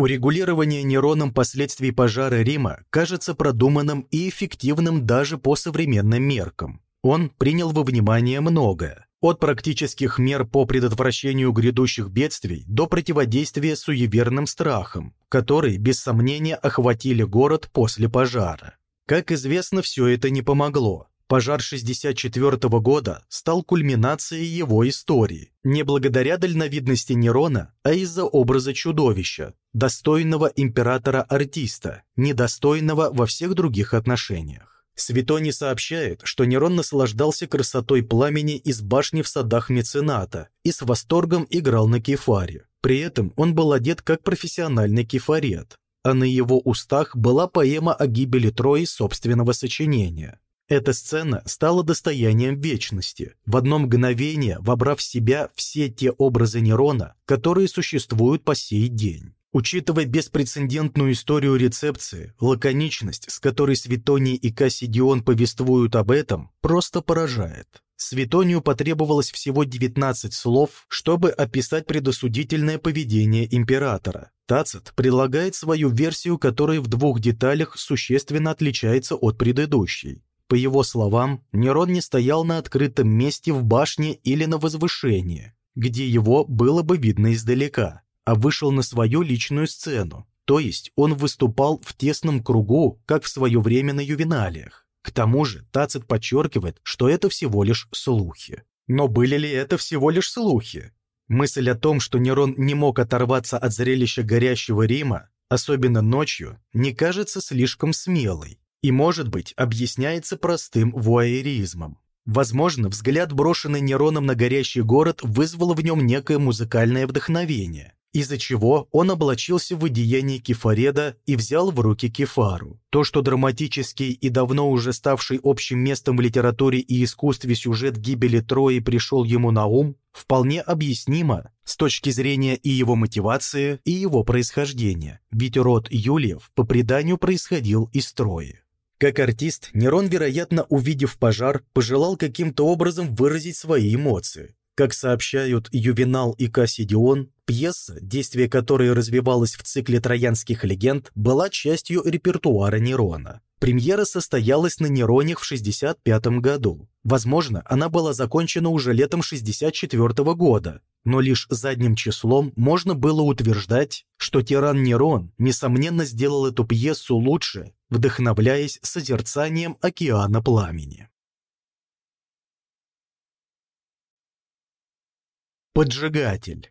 Урегулирование Нероном последствий пожара Рима кажется продуманным и эффективным даже по современным меркам. Он принял во внимание многое, от практических мер по предотвращению грядущих бедствий до противодействия суеверным страхам, которые, без сомнения, охватили город после пожара. Как известно, все это не помогло. Пожар 64 года стал кульминацией его истории, не благодаря дальновидности Нерона, а из-за образа чудовища, достойного императора-артиста, недостойного во всех других отношениях. Светоний сообщает, что Нерон наслаждался красотой пламени из башни в садах мецената и с восторгом играл на кефаре. При этом он был одет как профессиональный кефарет, а на его устах была поэма о гибели Трои собственного сочинения. Эта сцена стала достоянием вечности, в одно мгновение вобрав в себя все те образы Нерона, которые существуют по сей день. Учитывая беспрецедентную историю рецепции, лаконичность, с которой Светоний и Кассидион повествуют об этом, просто поражает. Светонию потребовалось всего 19 слов, чтобы описать предосудительное поведение императора. Тацит предлагает свою версию, которая в двух деталях существенно отличается от предыдущей. По его словам, Нерон не стоял на открытом месте в башне или на возвышении, где его было бы видно издалека, а вышел на свою личную сцену, то есть он выступал в тесном кругу, как в свое время на ювеналиях. К тому же Тацит подчеркивает, что это всего лишь слухи. Но были ли это всего лишь слухи? Мысль о том, что Нерон не мог оторваться от зрелища горящего Рима, особенно ночью, не кажется слишком смелой и, может быть, объясняется простым вуайеризмом. Возможно, взгляд, брошенный Нероном на горящий город, вызвал в нем некое музыкальное вдохновение, из-за чего он облачился в одеяние кефареда и взял в руки кефару. То, что драматический и давно уже ставший общим местом в литературе и искусстве сюжет гибели Трои пришел ему на ум, вполне объяснимо с точки зрения и его мотивации, и его происхождения, ведь род Юлиев по преданию происходил из Трои. Как артист, Нерон, вероятно, увидев пожар, пожелал каким-то образом выразить свои эмоции. Как сообщают Ювенал и Кассидион, пьеса, действие которой развивалось в цикле троянских легенд, была частью репертуара Нерона. Премьера состоялась на Нероних в 65 году. Возможно, она была закончена уже летом 64 года, но лишь задним числом можно было утверждать, что тиран Нерон, несомненно, сделал эту пьесу лучше, вдохновляясь созерцанием океана пламени. Поджигатель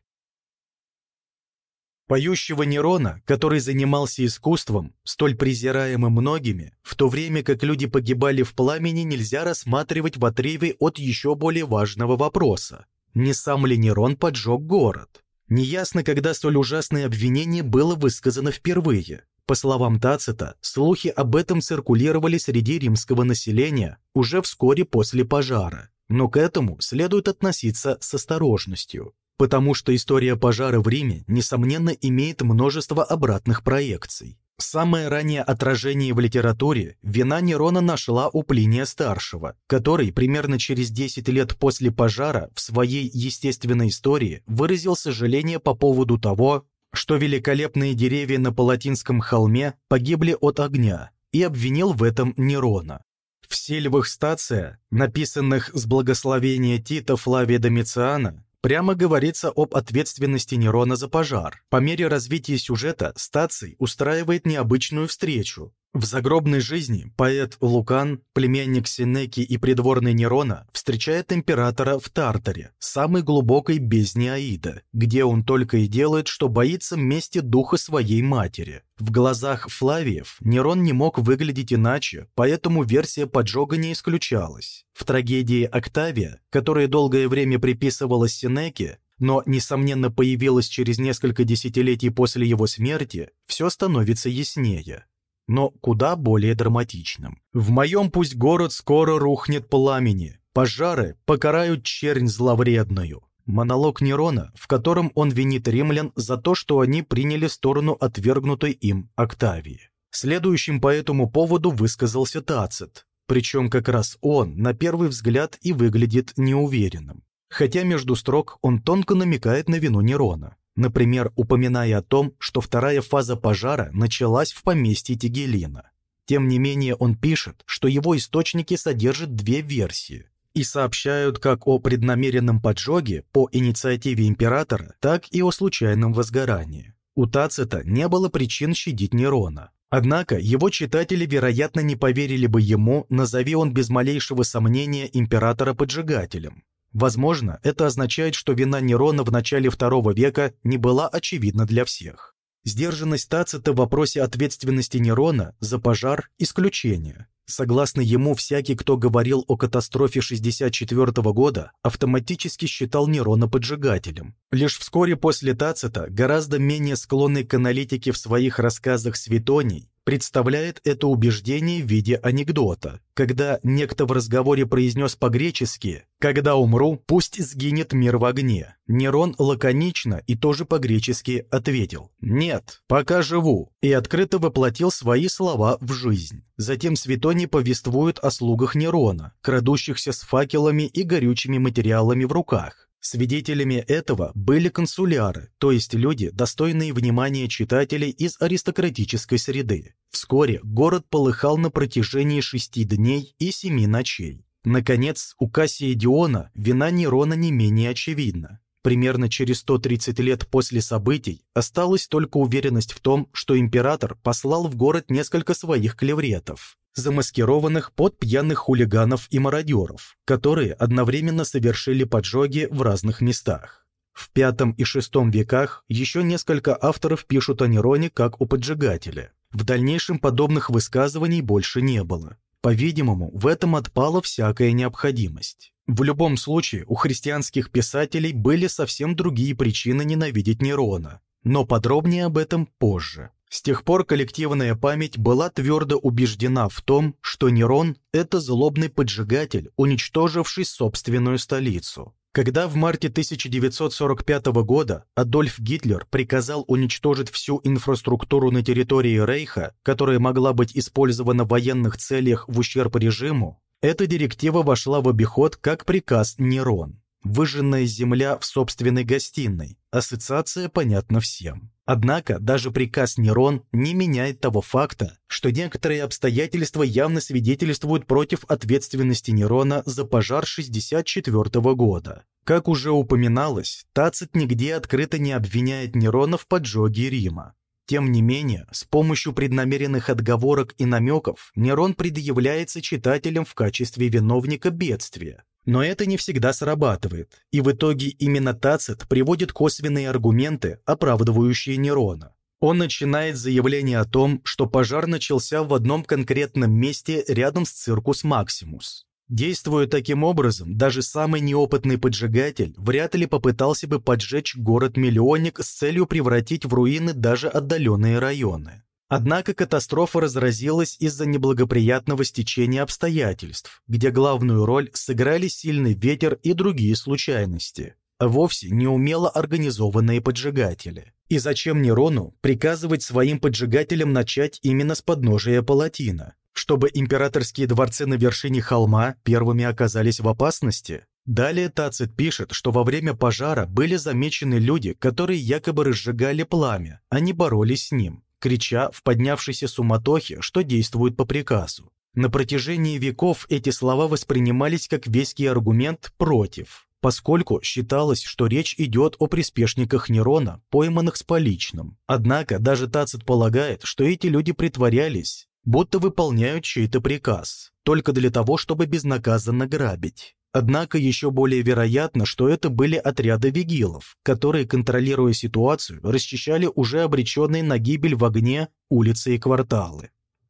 Поющего Нерона, который занимался искусством, столь презираемым многими, в то время как люди погибали в пламени, нельзя рассматривать в отрыве от еще более важного вопроса. Не сам ли Нерон поджег город? Неясно, когда столь ужасное обвинение было высказано впервые. По словам Тацита, слухи об этом циркулировали среди римского населения уже вскоре после пожара. Но к этому следует относиться с осторожностью, потому что история пожара в Риме, несомненно, имеет множество обратных проекций. Самое раннее отражение в литературе вина Нерона нашла у Плиния-старшего, который примерно через 10 лет после пожара в своей естественной истории выразил сожаление по поводу того, что великолепные деревья на Палатинском холме погибли от огня, и обвинил в этом Нерона. В сельвах стация, написанных с благословения Тита Флавия Домициана, прямо говорится об ответственности Нерона за пожар. По мере развития сюжета Стаций устраивает необычную встречу, в загробной жизни поэт Лукан, племянник Синеки и придворный Нерона, встречает императора в Тартаре, самой глубокой бездне Аида, где он только и делает, что боится мести духа своей матери. В глазах Флавиев Нерон не мог выглядеть иначе, поэтому версия поджога не исключалась. В трагедии «Октавия», которая долгое время приписывалась Синеке, но, несомненно, появилась через несколько десятилетий после его смерти, все становится яснее но куда более драматичным. В моем пусть город скоро рухнет пламени, пожары покарают чернь зловредную. Монолог Нерона, в котором он винит римлян за то, что они приняли сторону отвергнутой им Октавии. Следующим по этому поводу высказался Тацит, причем как раз он, на первый взгляд, и выглядит неуверенным. Хотя между строк он тонко намекает на вину Нерона например, упоминая о том, что вторая фаза пожара началась в поместье Тигелина. Тем не менее, он пишет, что его источники содержат две версии и сообщают как о преднамеренном поджоге по инициативе императора, так и о случайном возгорании. У Тацита не было причин щадить Нерона. Однако его читатели, вероятно, не поверили бы ему, назови он без малейшего сомнения императора поджигателем. Возможно, это означает, что вина Нерона в начале II века не была очевидна для всех. Сдержанность Тацита в вопросе ответственности Нерона за пожар – исключение. Согласно ему, всякий, кто говорил о катастрофе 64 года, автоматически считал Нерона поджигателем. Лишь вскоре после Тацита, гораздо менее склонный к аналитике в своих рассказах Светоний, представляет это убеждение в виде анекдота, когда некто в разговоре произнес по-гречески «Когда умру, пусть сгинет мир в огне». Нерон лаконично и тоже по-гречески ответил «Нет, пока живу» и открыто воплотил свои слова в жизнь. Затем Светоний повествует о слугах Нерона, крадущихся с факелами и горючими материалами в руках. Свидетелями этого были консуляры, то есть люди, достойные внимания читателей из аристократической среды. Вскоре город полыхал на протяжении шести дней и семи ночей. Наконец, у Кассия Диона вина Нерона не менее очевидна. Примерно через 130 лет после событий осталась только уверенность в том, что император послал в город несколько своих клевретов замаскированных под пьяных хулиганов и мародеров, которые одновременно совершили поджоги в разных местах. В V и VI веках еще несколько авторов пишут о Нероне как о поджигателе. В дальнейшем подобных высказываний больше не было. По-видимому, в этом отпала всякая необходимость. В любом случае, у христианских писателей были совсем другие причины ненавидеть Нерона, но подробнее об этом позже. С тех пор коллективная память была твердо убеждена в том, что Нерон – это злобный поджигатель, уничтоживший собственную столицу. Когда в марте 1945 года Адольф Гитлер приказал уничтожить всю инфраструктуру на территории Рейха, которая могла быть использована в военных целях в ущерб режиму, эта директива вошла в обиход как приказ Нерон. Выжженная земля в собственной гостиной. Ассоциация понятна всем. Однако даже приказ Нерон не меняет того факта, что некоторые обстоятельства явно свидетельствуют против ответственности Нерона за пожар 64 года. Как уже упоминалось, Тацит нигде открыто не обвиняет Нерона в поджоге Рима. Тем не менее, с помощью преднамеренных отговорок и намеков Нерон предъявляется читателям в качестве виновника бедствия, но это не всегда срабатывает, и в итоге именно Тацит приводит косвенные аргументы, оправдывающие Нерона. Он начинает заявление о том, что пожар начался в одном конкретном месте рядом с циркус Максимус. Действуя таким образом, даже самый неопытный поджигатель вряд ли попытался бы поджечь город-миллионник с целью превратить в руины даже отдаленные районы. Однако катастрофа разразилась из-за неблагоприятного стечения обстоятельств, где главную роль сыграли сильный ветер и другие случайности, а вовсе неумело организованные поджигатели. И зачем Нерону приказывать своим поджигателям начать именно с подножия палатина? Чтобы императорские дворцы на вершине холма первыми оказались в опасности? Далее Тацит пишет, что во время пожара были замечены люди, которые якобы разжигали пламя, а не боролись с ним крича в поднявшейся суматохе, что действует по приказу. На протяжении веков эти слова воспринимались как веский аргумент «против», поскольку считалось, что речь идет о приспешниках Нерона, пойманных с поличным. Однако даже Тацит полагает, что эти люди притворялись, будто выполняют чей-то приказ, только для того, чтобы безнаказанно грабить. Однако еще более вероятно, что это были отряды вигилов, которые, контролируя ситуацию, расчищали уже обреченные на гибель в огне улицы и кварталы.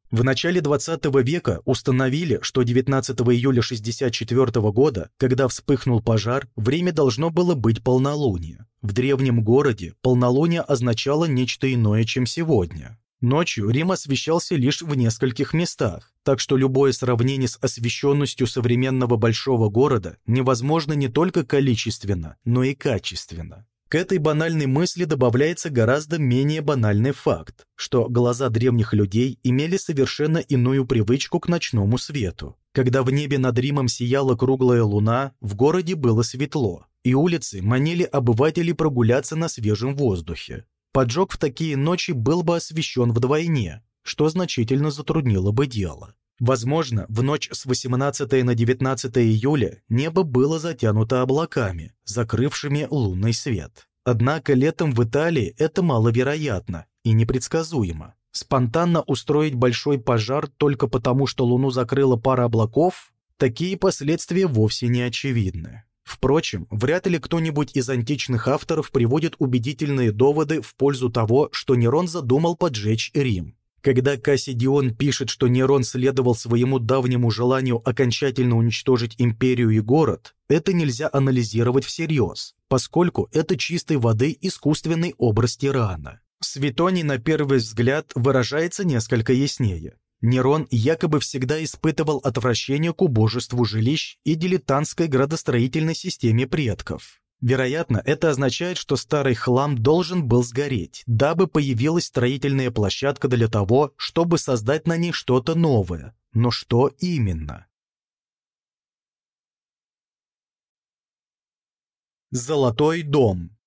В начале 20 века установили, что 19 июля 64 года, когда вспыхнул пожар, время должно было быть полнолуние. В древнем городе полнолуние означало нечто иное, чем сегодня. Ночью Рим освещался лишь в нескольких местах, так что любое сравнение с освещенностью современного большого города невозможно не только количественно, но и качественно. К этой банальной мысли добавляется гораздо менее банальный факт, что глаза древних людей имели совершенно иную привычку к ночному свету. Когда в небе над Римом сияла круглая луна, в городе было светло, и улицы манили обывателей прогуляться на свежем воздухе. Поджог в такие ночи был бы освещен вдвойне, что значительно затруднило бы дело. Возможно, в ночь с 18 на 19 июля небо было затянуто облаками, закрывшими лунный свет. Однако летом в Италии это маловероятно и непредсказуемо. Спонтанно устроить большой пожар только потому, что Луну закрыла пара облаков? Такие последствия вовсе не очевидны. Впрочем, вряд ли кто-нибудь из античных авторов приводит убедительные доводы в пользу того, что Нерон задумал поджечь Рим. Когда Кассидион пишет, что Нерон следовал своему давнему желанию окончательно уничтожить империю и город, это нельзя анализировать всерьез, поскольку это чистой воды искусственный образ тирана. Светоний на первый взгляд выражается несколько яснее. Нерон якобы всегда испытывал отвращение к убожеству жилищ и дилетантской градостроительной системе предков. Вероятно, это означает, что старый хлам должен был сгореть, дабы появилась строительная площадка для того, чтобы создать на ней что-то новое. Но что именно? Золотой дом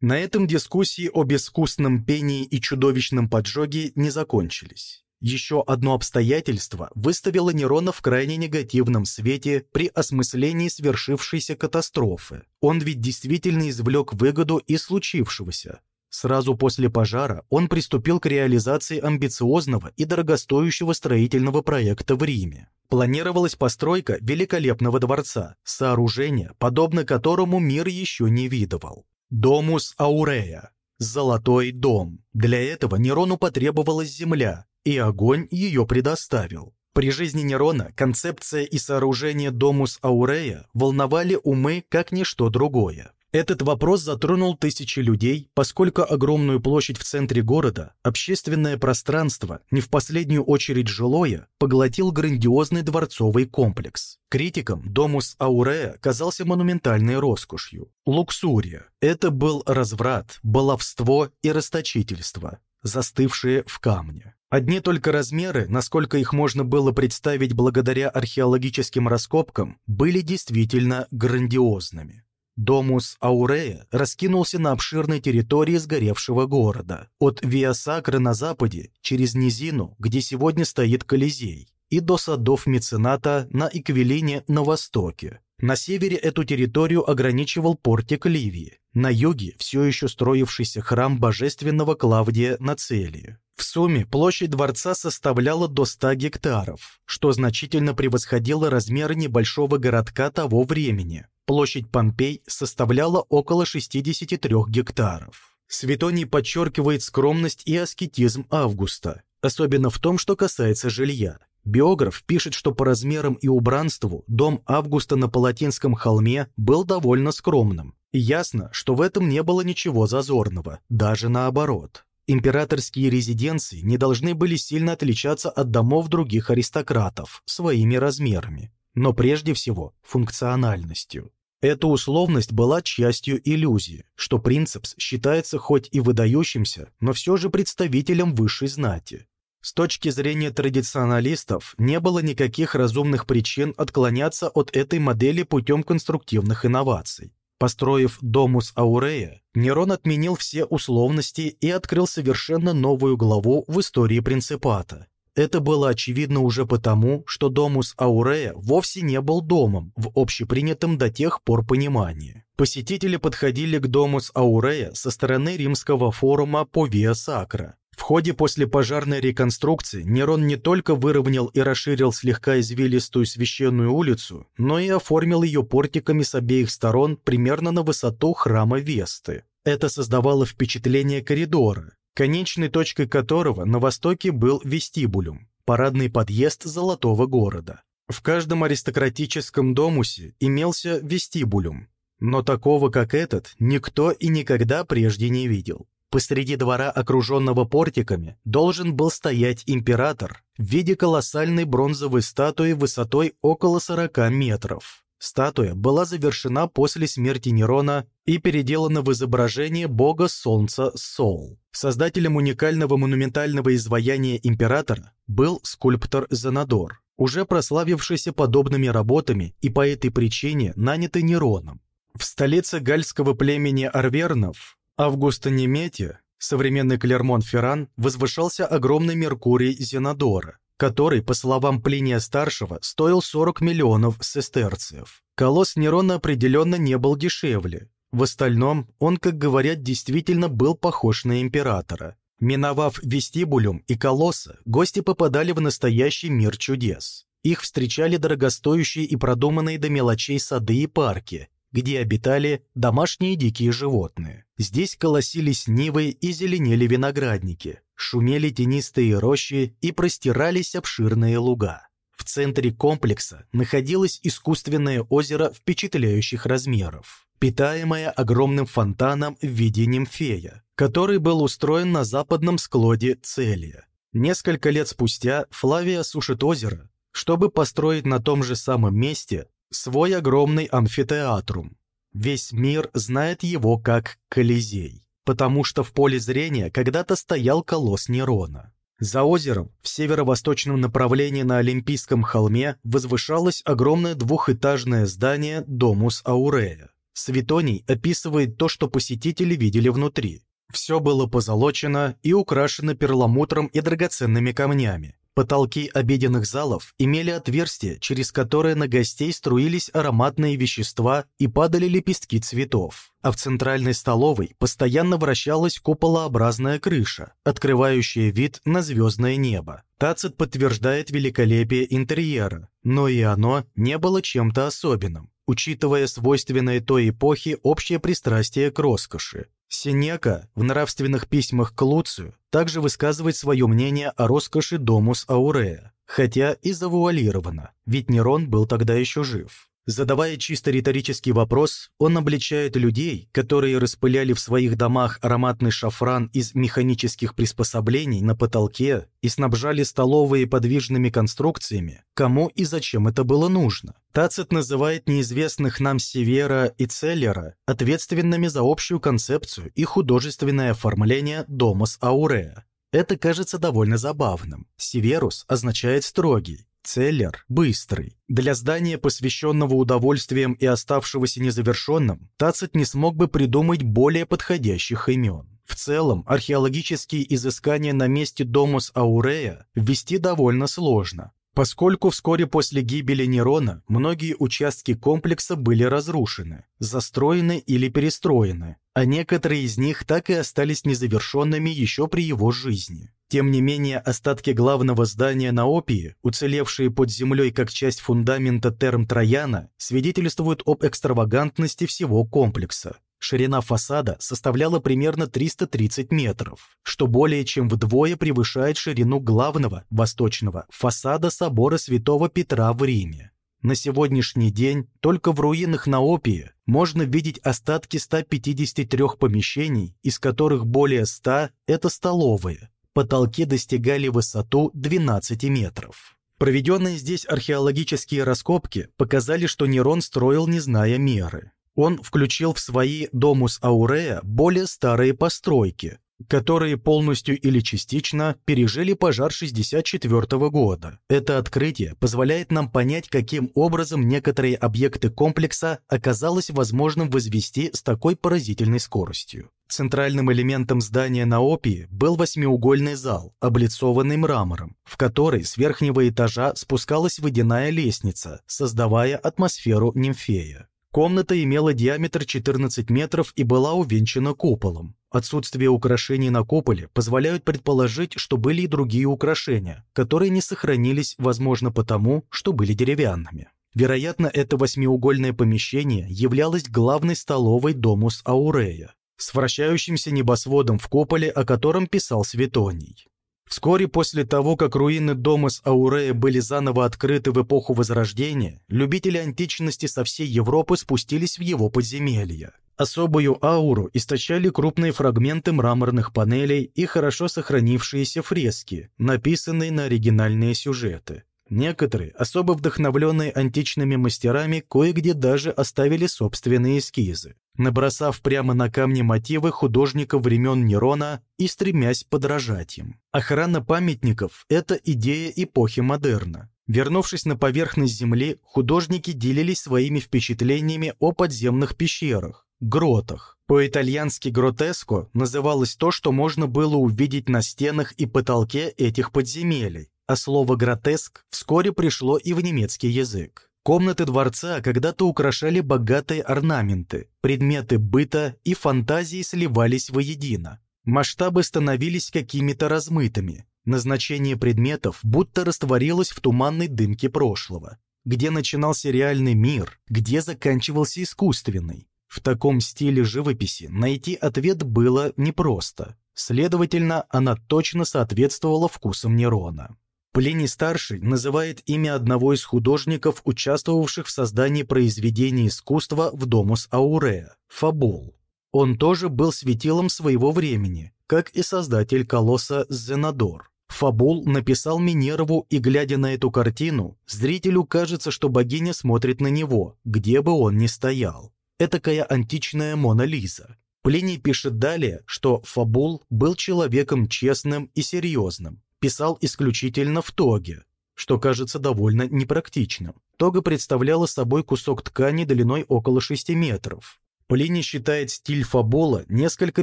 на этом дискуссии о безвкусном пении и чудовищном поджоге не закончились. Еще одно обстоятельство выставило Нерона в крайне негативном свете при осмыслении свершившейся катастрофы. Он ведь действительно извлек выгоду из случившегося. Сразу после пожара он приступил к реализации амбициозного и дорогостоящего строительного проекта в Риме. Планировалась постройка великолепного дворца, сооружение, подобно которому мир еще не видывал. Домус Аурея – золотой дом. Для этого Нерону потребовалась земля, и огонь ее предоставил. При жизни Нерона концепция и сооружение Домус Аурея волновали умы как ничто другое. Этот вопрос затронул тысячи людей, поскольку огромную площадь в центре города, общественное пространство, не в последнюю очередь жилое, поглотил грандиозный дворцовый комплекс. Критикам Домус Аурея казался монументальной роскошью. Луксурия – это был разврат, баловство и расточительство, застывшие в камне. Одни только размеры, насколько их можно было представить благодаря археологическим раскопкам, были действительно грандиозными. Домус Аурея раскинулся на обширной территории сгоревшего города, от Виасакры на западе, через низину, где сегодня стоит Колизей, и до садов мецената на Эквилине на востоке. На севере эту территорию ограничивал портик Ливии, на юге все еще строившийся храм божественного Клавдия на Целии. В сумме площадь дворца составляла до 100 гектаров, что значительно превосходило размеры небольшого городка того времени, Площадь Помпей составляла около 63 гектаров. Светоний подчеркивает скромность и аскетизм Августа, особенно в том, что касается жилья. Биограф пишет, что по размерам и убранству дом Августа на Палатинском холме был довольно скромным. И ясно, что в этом не было ничего зазорного, даже наоборот. Императорские резиденции не должны были сильно отличаться от домов других аристократов своими размерами, но прежде всего функциональностью. Эта условность была частью иллюзии, что принцепс считается хоть и выдающимся, но все же представителем высшей знати. С точки зрения традиционалистов, не было никаких разумных причин отклоняться от этой модели путем конструктивных инноваций. Построив Домус Аурея, Нерон отменил все условности и открыл совершенно новую главу в истории принципата, это было очевидно уже потому, что Домус Аурея вовсе не был домом в общепринятом до тех пор понимании. Посетители подходили к Домус Аурея со стороны римского форума по Виа Сакра. В ходе послепожарной реконструкции Нерон не только выровнял и расширил слегка извилистую священную улицу, но и оформил ее портиками с обеих сторон примерно на высоту храма Весты. Это создавало впечатление коридора, конечной точкой которого на востоке был вестибулюм, парадный подъезд золотого города. В каждом аристократическом домусе имелся вестибулюм, но такого, как этот, никто и никогда прежде не видел. Посреди двора, окруженного портиками, должен был стоять император в виде колоссальной бронзовой статуи высотой около 40 метров. Статуя была завершена после смерти Нерона и переделана в изображение бога солнца Сол. Создателем уникального монументального изваяния императора был скульптор Занадор, уже прославившийся подобными работами и по этой причине нанятый Нероном. В столице гальского племени Арвернов, Августа Неметия, современный Клермон-Ферран, возвышался огромный Меркурий Зенадора, который, по словам Плиния-старшего, стоил 40 миллионов сестерциев. Колосс Нерона определенно не был дешевле, в остальном, он, как говорят, действительно был похож на императора. Миновав вестибулюм и колосса, гости попадали в настоящий мир чудес. Их встречали дорогостоящие и продуманные до мелочей сады и парки, где обитали домашние дикие животные. Здесь колосились нивы и зеленели виноградники, шумели тенистые рощи и простирались обширные луга. В центре комплекса находилось искусственное озеро впечатляющих размеров, питаемое огромным фонтаном в виде нимфея, который был устроен на западном склоне Целия. Несколько лет спустя Флавия сушит озеро, чтобы построить на том же самом месте свой огромный амфитеатрум. Весь мир знает его как Колизей, потому что в поле зрения когда-то стоял колосс Нерона. За озером, в северо-восточном направлении на Олимпийском холме, возвышалось огромное двухэтажное здание Домус Аурея. Светоний описывает то, что посетители видели внутри. Все было позолочено и украшено перламутром и драгоценными камнями. Потолки обеденных залов имели отверстия, через которые на гостей струились ароматные вещества и падали лепестки цветов. А в центральной столовой постоянно вращалась куполообразная крыша, открывающая вид на звездное небо. Тацит подтверждает великолепие интерьера, но и оно не было чем-то особенным, учитывая свойственное той эпохи общее пристрастие к роскоши. Синека в нравственных письмах к Луцию также высказывает свое мнение о роскоши Домус Аурея, хотя и завуалировано, ведь Нерон был тогда еще жив. Задавая чисто риторический вопрос, он обличает людей, которые распыляли в своих домах ароматный шафран из механических приспособлений на потолке и снабжали столовые подвижными конструкциями, кому и зачем это было нужно. Тацит называет неизвестных нам Севера и Целлера ответственными за общую концепцию и художественное оформление Домос Ауреа. Это кажется довольно забавным. Северус означает «строгий», Целлер – быстрый. Для здания, посвященного удовольствиям и оставшегося незавершенным, Тацит не смог бы придумать более подходящих имен. В целом, археологические изыскания на месте Домус Аурея ввести довольно сложно, поскольку вскоре после гибели Нерона многие участки комплекса были разрушены, застроены или перестроены, а некоторые из них так и остались незавершенными еще при его жизни. Тем не менее, остатки главного здания на Опии, уцелевшие под землей как часть фундамента терм Трояна, свидетельствуют об экстравагантности всего комплекса. Ширина фасада составляла примерно 330 метров, что более чем вдвое превышает ширину главного, восточного, фасада собора Святого Петра в Риме. На сегодняшний день только в руинах на Опии можно видеть остатки 153 помещений, из которых более 100 – это столовые, потолки достигали высоту 12 метров. Проведенные здесь археологические раскопки показали, что Нерон строил, не зная меры. Он включил в свои «Домус Аурея» более старые постройки, которые полностью или частично пережили пожар 64 года. Это открытие позволяет нам понять, каким образом некоторые объекты комплекса оказалось возможным возвести с такой поразительной скоростью. Центральным элементом здания на Опии был восьмиугольный зал, облицованный мрамором, в который с верхнего этажа спускалась водяная лестница, создавая атмосферу нимфея. Комната имела диаметр 14 метров и была увенчана куполом. Отсутствие украшений на куполе позволяют предположить, что были и другие украшения, которые не сохранились, возможно, потому, что были деревянными. Вероятно, это восьмиугольное помещение являлось главной столовой Домус Аурея, с вращающимся небосводом в куполе, о котором писал Светоний. Вскоре после того, как руины дома с Аурея были заново открыты в эпоху Возрождения, любители античности со всей Европы спустились в его подземелья. Особую ауру источали крупные фрагменты мраморных панелей и хорошо сохранившиеся фрески, написанные на оригинальные сюжеты. Некоторые, особо вдохновленные античными мастерами, кое-где даже оставили собственные эскизы, набросав прямо на камни мотивы художников времен Нерона и стремясь подражать им. Охрана памятников – это идея эпохи модерна. Вернувшись на поверхность Земли, художники делились своими впечатлениями о подземных пещерах, гротах. По-итальянски «гротеско» называлось то, что можно было увидеть на стенах и потолке этих подземелий, а слово «гротеск» вскоре пришло и в немецкий язык. Комнаты дворца когда-то украшали богатые орнаменты, предметы быта и фантазии сливались воедино. Масштабы становились какими-то размытыми. Назначение предметов будто растворилось в туманной дымке прошлого. Где начинался реальный мир, где заканчивался искусственный. В таком стиле живописи найти ответ было непросто. Следовательно, она точно соответствовала вкусам Нерона. Плиний-старший называет имя одного из художников, участвовавших в создании произведений искусства в Домус Ауреа – Фабул. Он тоже был светилом своего времени, как и создатель колосса Зенадор. Фабул написал Минерву, и, глядя на эту картину, зрителю кажется, что богиня смотрит на него, где бы он ни стоял. Этакая античная Мона Лиза. Плиний пишет далее, что Фабул был человеком честным и серьезным, писал исключительно в тоге, что кажется довольно непрактичным. Тога представляла собой кусок ткани длиной около 6 метров. Плиний считает стиль Фабола несколько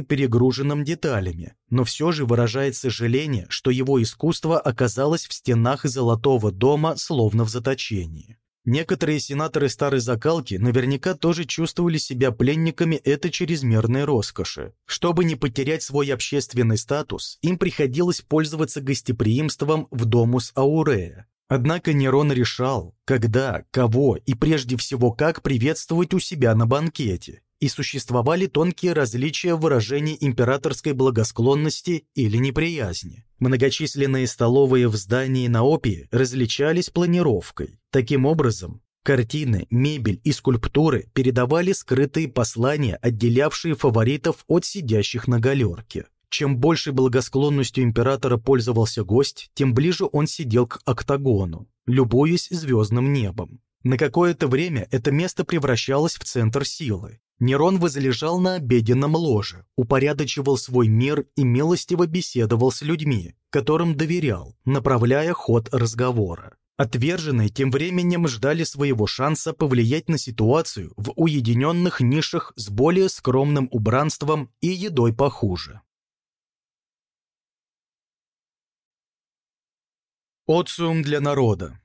перегруженным деталями, но все же выражает сожаление, что его искусство оказалось в стенах Золотого дома словно в заточении. Некоторые сенаторы старой закалки наверняка тоже чувствовали себя пленниками этой чрезмерной роскоши. Чтобы не потерять свой общественный статус, им приходилось пользоваться гостеприимством в Домус Аурея. Однако Нерон решал, когда, кого и прежде всего как приветствовать у себя на банкете и существовали тонкие различия в выражении императорской благосклонности или неприязни. Многочисленные столовые в здании на Опии различались планировкой. Таким образом, картины, мебель и скульптуры передавали скрытые послания, отделявшие фаворитов от сидящих на галерке. Чем большей благосклонностью императора пользовался гость, тем ближе он сидел к октагону, любуясь звездным небом. На какое-то время это место превращалось в центр силы. Нерон возлежал на обеденном ложе, упорядочивал свой мир и милостиво беседовал с людьми, которым доверял, направляя ход разговора. Отверженные тем временем ждали своего шанса повлиять на ситуацию в уединенных нишах с более скромным убранством и едой похуже. Оциум для народа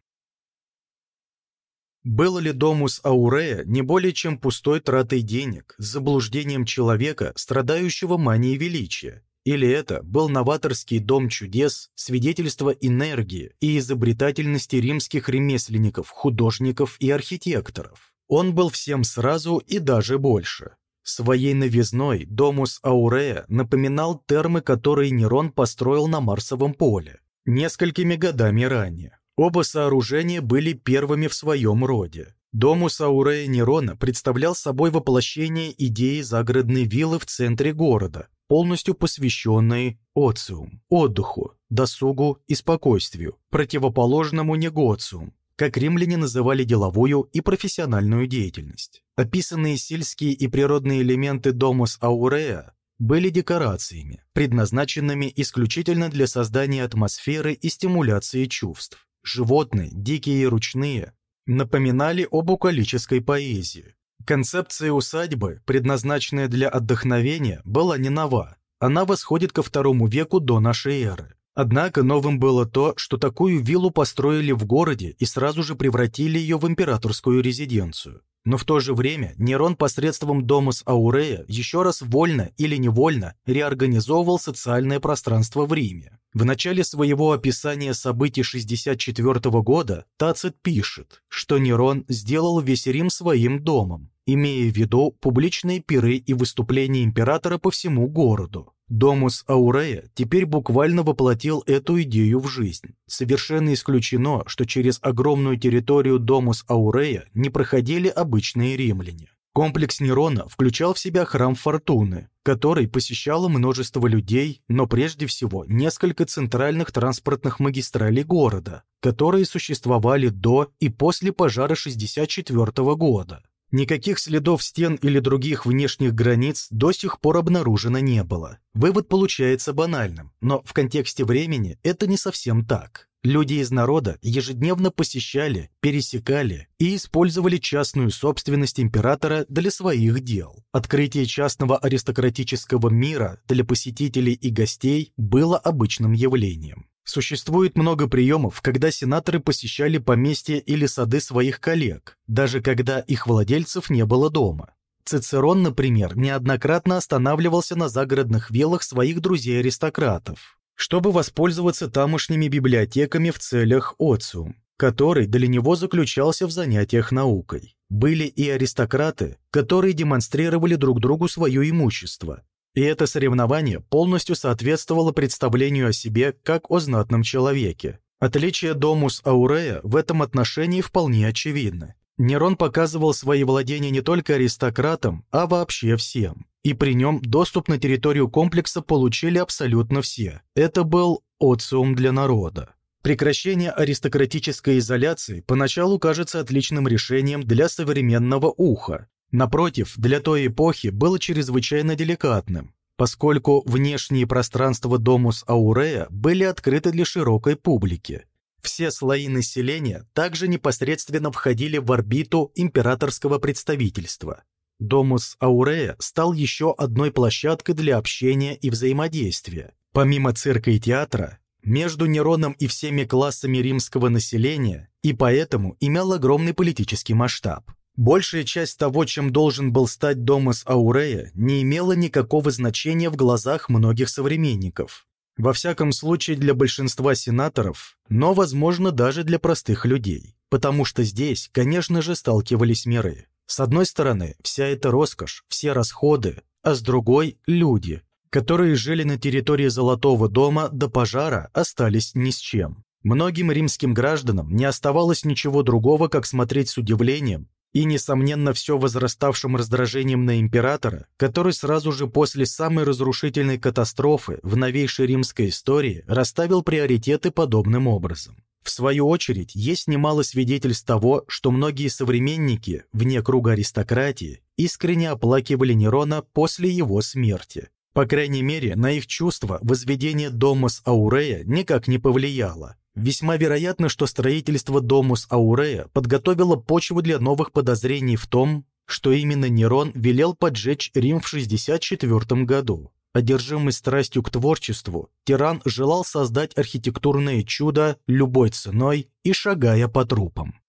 был ли Домус Аурея не более чем пустой тратой денег, заблуждением человека, страдающего манией величия? Или это был новаторский дом чудес, свидетельство энергии и изобретательности римских ремесленников, художников и архитекторов? Он был всем сразу и даже больше. Своей новизной Домус Аурея напоминал термы, которые Нерон построил на Марсовом поле несколькими годами ранее. Оба сооружения были первыми в своем роде. Домус Аурея Нерона представлял собой воплощение идеи загородной виллы в центре города, полностью посвященной оциум, отдыху, досугу и спокойствию, противоположному негоциум, как римляне называли деловую и профессиональную деятельность. Описанные сельские и природные элементы Домус Аурея были декорациями, предназначенными исключительно для создания атмосферы и стимуляции чувств. Животные, дикие и ручные, напоминали об букалической поэзии. Концепция усадьбы, предназначенная для отдохновения, была не нова. Она восходит ко второму веку до нашей эры. Однако новым было то, что такую виллу построили в городе и сразу же превратили ее в императорскую резиденцию. Но в то же время Нерон посредством Домус Аурея еще раз вольно или невольно реорганизовывал социальное пространство в Риме. В начале своего описания событий 64 года Тацит пишет, что Нерон сделал весь Рим своим домом, имея в виду публичные пиры и выступления императора по всему городу. Домус Аурея теперь буквально воплотил эту идею в жизнь. Совершенно исключено, что через огромную территорию Домус Аурея не проходили обычные римляне. Комплекс Нерона включал в себя храм Фортуны, который посещало множество людей, но прежде всего несколько центральных транспортных магистралей города, которые существовали до и после пожара 64 года. Никаких следов стен или других внешних границ до сих пор обнаружено не было. Вывод получается банальным, но в контексте времени это не совсем так. Люди из народа ежедневно посещали, пересекали и использовали частную собственность императора для своих дел. Открытие частного аристократического мира для посетителей и гостей было обычным явлением. Существует много приемов, когда сенаторы посещали поместья или сады своих коллег, даже когда их владельцев не было дома. Цицерон, например, неоднократно останавливался на загородных виллах своих друзей-аристократов, чтобы воспользоваться тамошними библиотеками в целях оциум, который для него заключался в занятиях наукой. Были и аристократы, которые демонстрировали друг другу свое имущество, и это соревнование полностью соответствовало представлению о себе как о знатном человеке. Отличие Домус Аурея в этом отношении вполне очевидно. Нерон показывал свои владения не только аристократам, а вообще всем. И при нем доступ на территорию комплекса получили абсолютно все. Это был оциум для народа. Прекращение аристократической изоляции поначалу кажется отличным решением для современного уха, Напротив, для той эпохи было чрезвычайно деликатным, поскольку внешние пространства Домус Аурея были открыты для широкой публики. Все слои населения также непосредственно входили в орбиту императорского представительства. Домус Аурея стал еще одной площадкой для общения и взаимодействия. Помимо цирка и театра, между Нероном и всеми классами римского населения и поэтому имел огромный политический масштаб. Большая часть того, чем должен был стать Домас Аурея, не имела никакого значения в глазах многих современников. Во всяком случае для большинства сенаторов, но, возможно, даже для простых людей. Потому что здесь, конечно же, сталкивались миры. С одной стороны, вся эта роскошь, все расходы, а с другой – люди, которые жили на территории Золотого дома до пожара, остались ни с чем. Многим римским гражданам не оставалось ничего другого, как смотреть с удивлением и, несомненно, все возраставшим раздражением на императора, который сразу же после самой разрушительной катастрофы в новейшей римской истории расставил приоритеты подобным образом. В свою очередь, есть немало свидетельств того, что многие современники, вне круга аристократии, искренне оплакивали Нерона после его смерти. По крайней мере, на их чувства возведение Домос Аурея никак не повлияло, Весьма вероятно, что строительство Домус Аурея подготовило почву для новых подозрений в том, что именно Нерон велел поджечь Рим в 64 году. Одержимый страстью к творчеству, тиран желал создать архитектурное чудо любой ценой и шагая по трупам.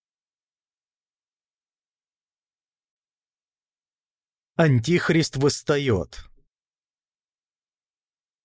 Антихрист восстает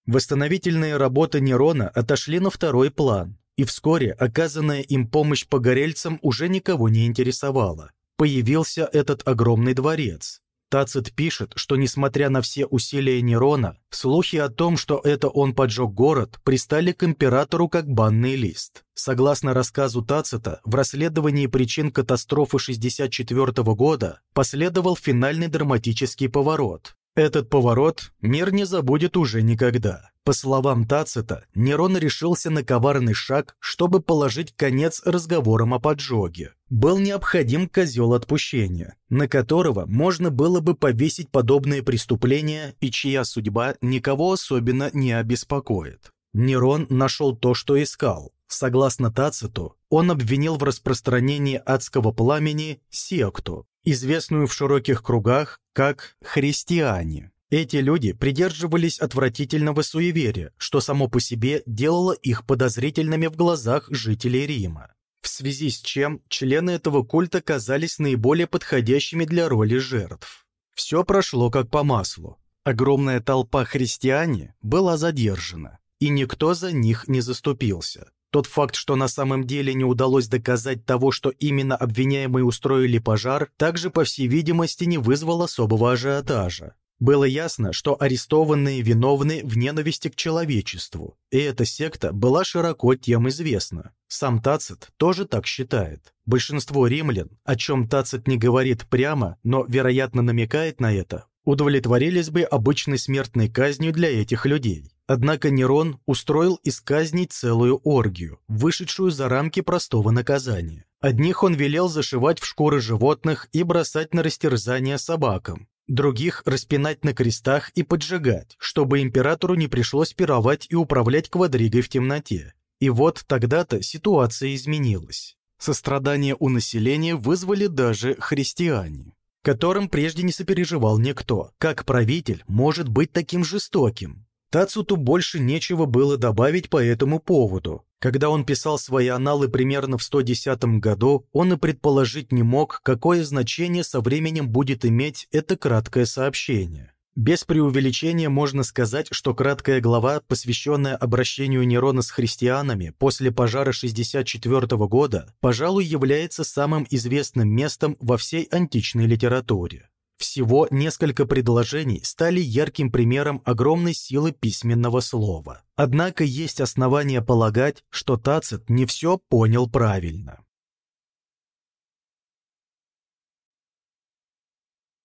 Восстановительные работы Нерона отошли на второй план, и вскоре оказанная им помощь погорельцам уже никого не интересовала. Появился этот огромный дворец. Тацит пишет, что несмотря на все усилия Нерона, слухи о том, что это он поджег город, пристали к императору как банный лист. Согласно рассказу Тацита, в расследовании причин катастрофы 64 года последовал финальный драматический поворот. Этот поворот мир не забудет уже никогда. По словам Тацита, Нерон решился на коварный шаг, чтобы положить конец разговорам о поджоге. Был необходим козел отпущения, на которого можно было бы повесить подобные преступления и чья судьба никого особенно не обеспокоит. Нерон нашел то, что искал. Согласно Тациту, он обвинил в распространении адского пламени секту, известную в широких кругах как христиане. Эти люди придерживались отвратительного суеверия, что само по себе делало их подозрительными в глазах жителей Рима, в связи с чем члены этого культа казались наиболее подходящими для роли жертв. Все прошло как по маслу. Огромная толпа христиане была задержана, и никто за них не заступился. Тот факт, что на самом деле не удалось доказать того, что именно обвиняемые устроили пожар, также, по всей видимости, не вызвал особого ажиотажа. Было ясно, что арестованные виновны в ненависти к человечеству, и эта секта была широко тем известна. Сам Тацит тоже так считает. Большинство римлян, о чем Тацит не говорит прямо, но, вероятно, намекает на это, удовлетворились бы обычной смертной казнью для этих людей. Однако Нерон устроил из казней целую оргию, вышедшую за рамки простого наказания. Одних он велел зашивать в шкуры животных и бросать на растерзание собакам, других распинать на крестах и поджигать, чтобы императору не пришлось пировать и управлять квадригой в темноте. И вот тогда-то ситуация изменилась. Сострадание у населения вызвали даже христиане которым прежде не сопереживал никто. Как правитель может быть таким жестоким? Тацуту больше нечего было добавить по этому поводу. Когда он писал свои аналы примерно в 110 году, он и предположить не мог, какое значение со временем будет иметь это краткое сообщение. Без преувеличения можно сказать, что краткая глава, посвященная обращению Нерона с христианами после пожара 64 года, пожалуй, является самым известным местом во всей античной литературе. Всего несколько предложений стали ярким примером огромной силы письменного слова. Однако есть основания полагать, что Тацит не все понял правильно.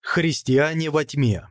Христиане во тьме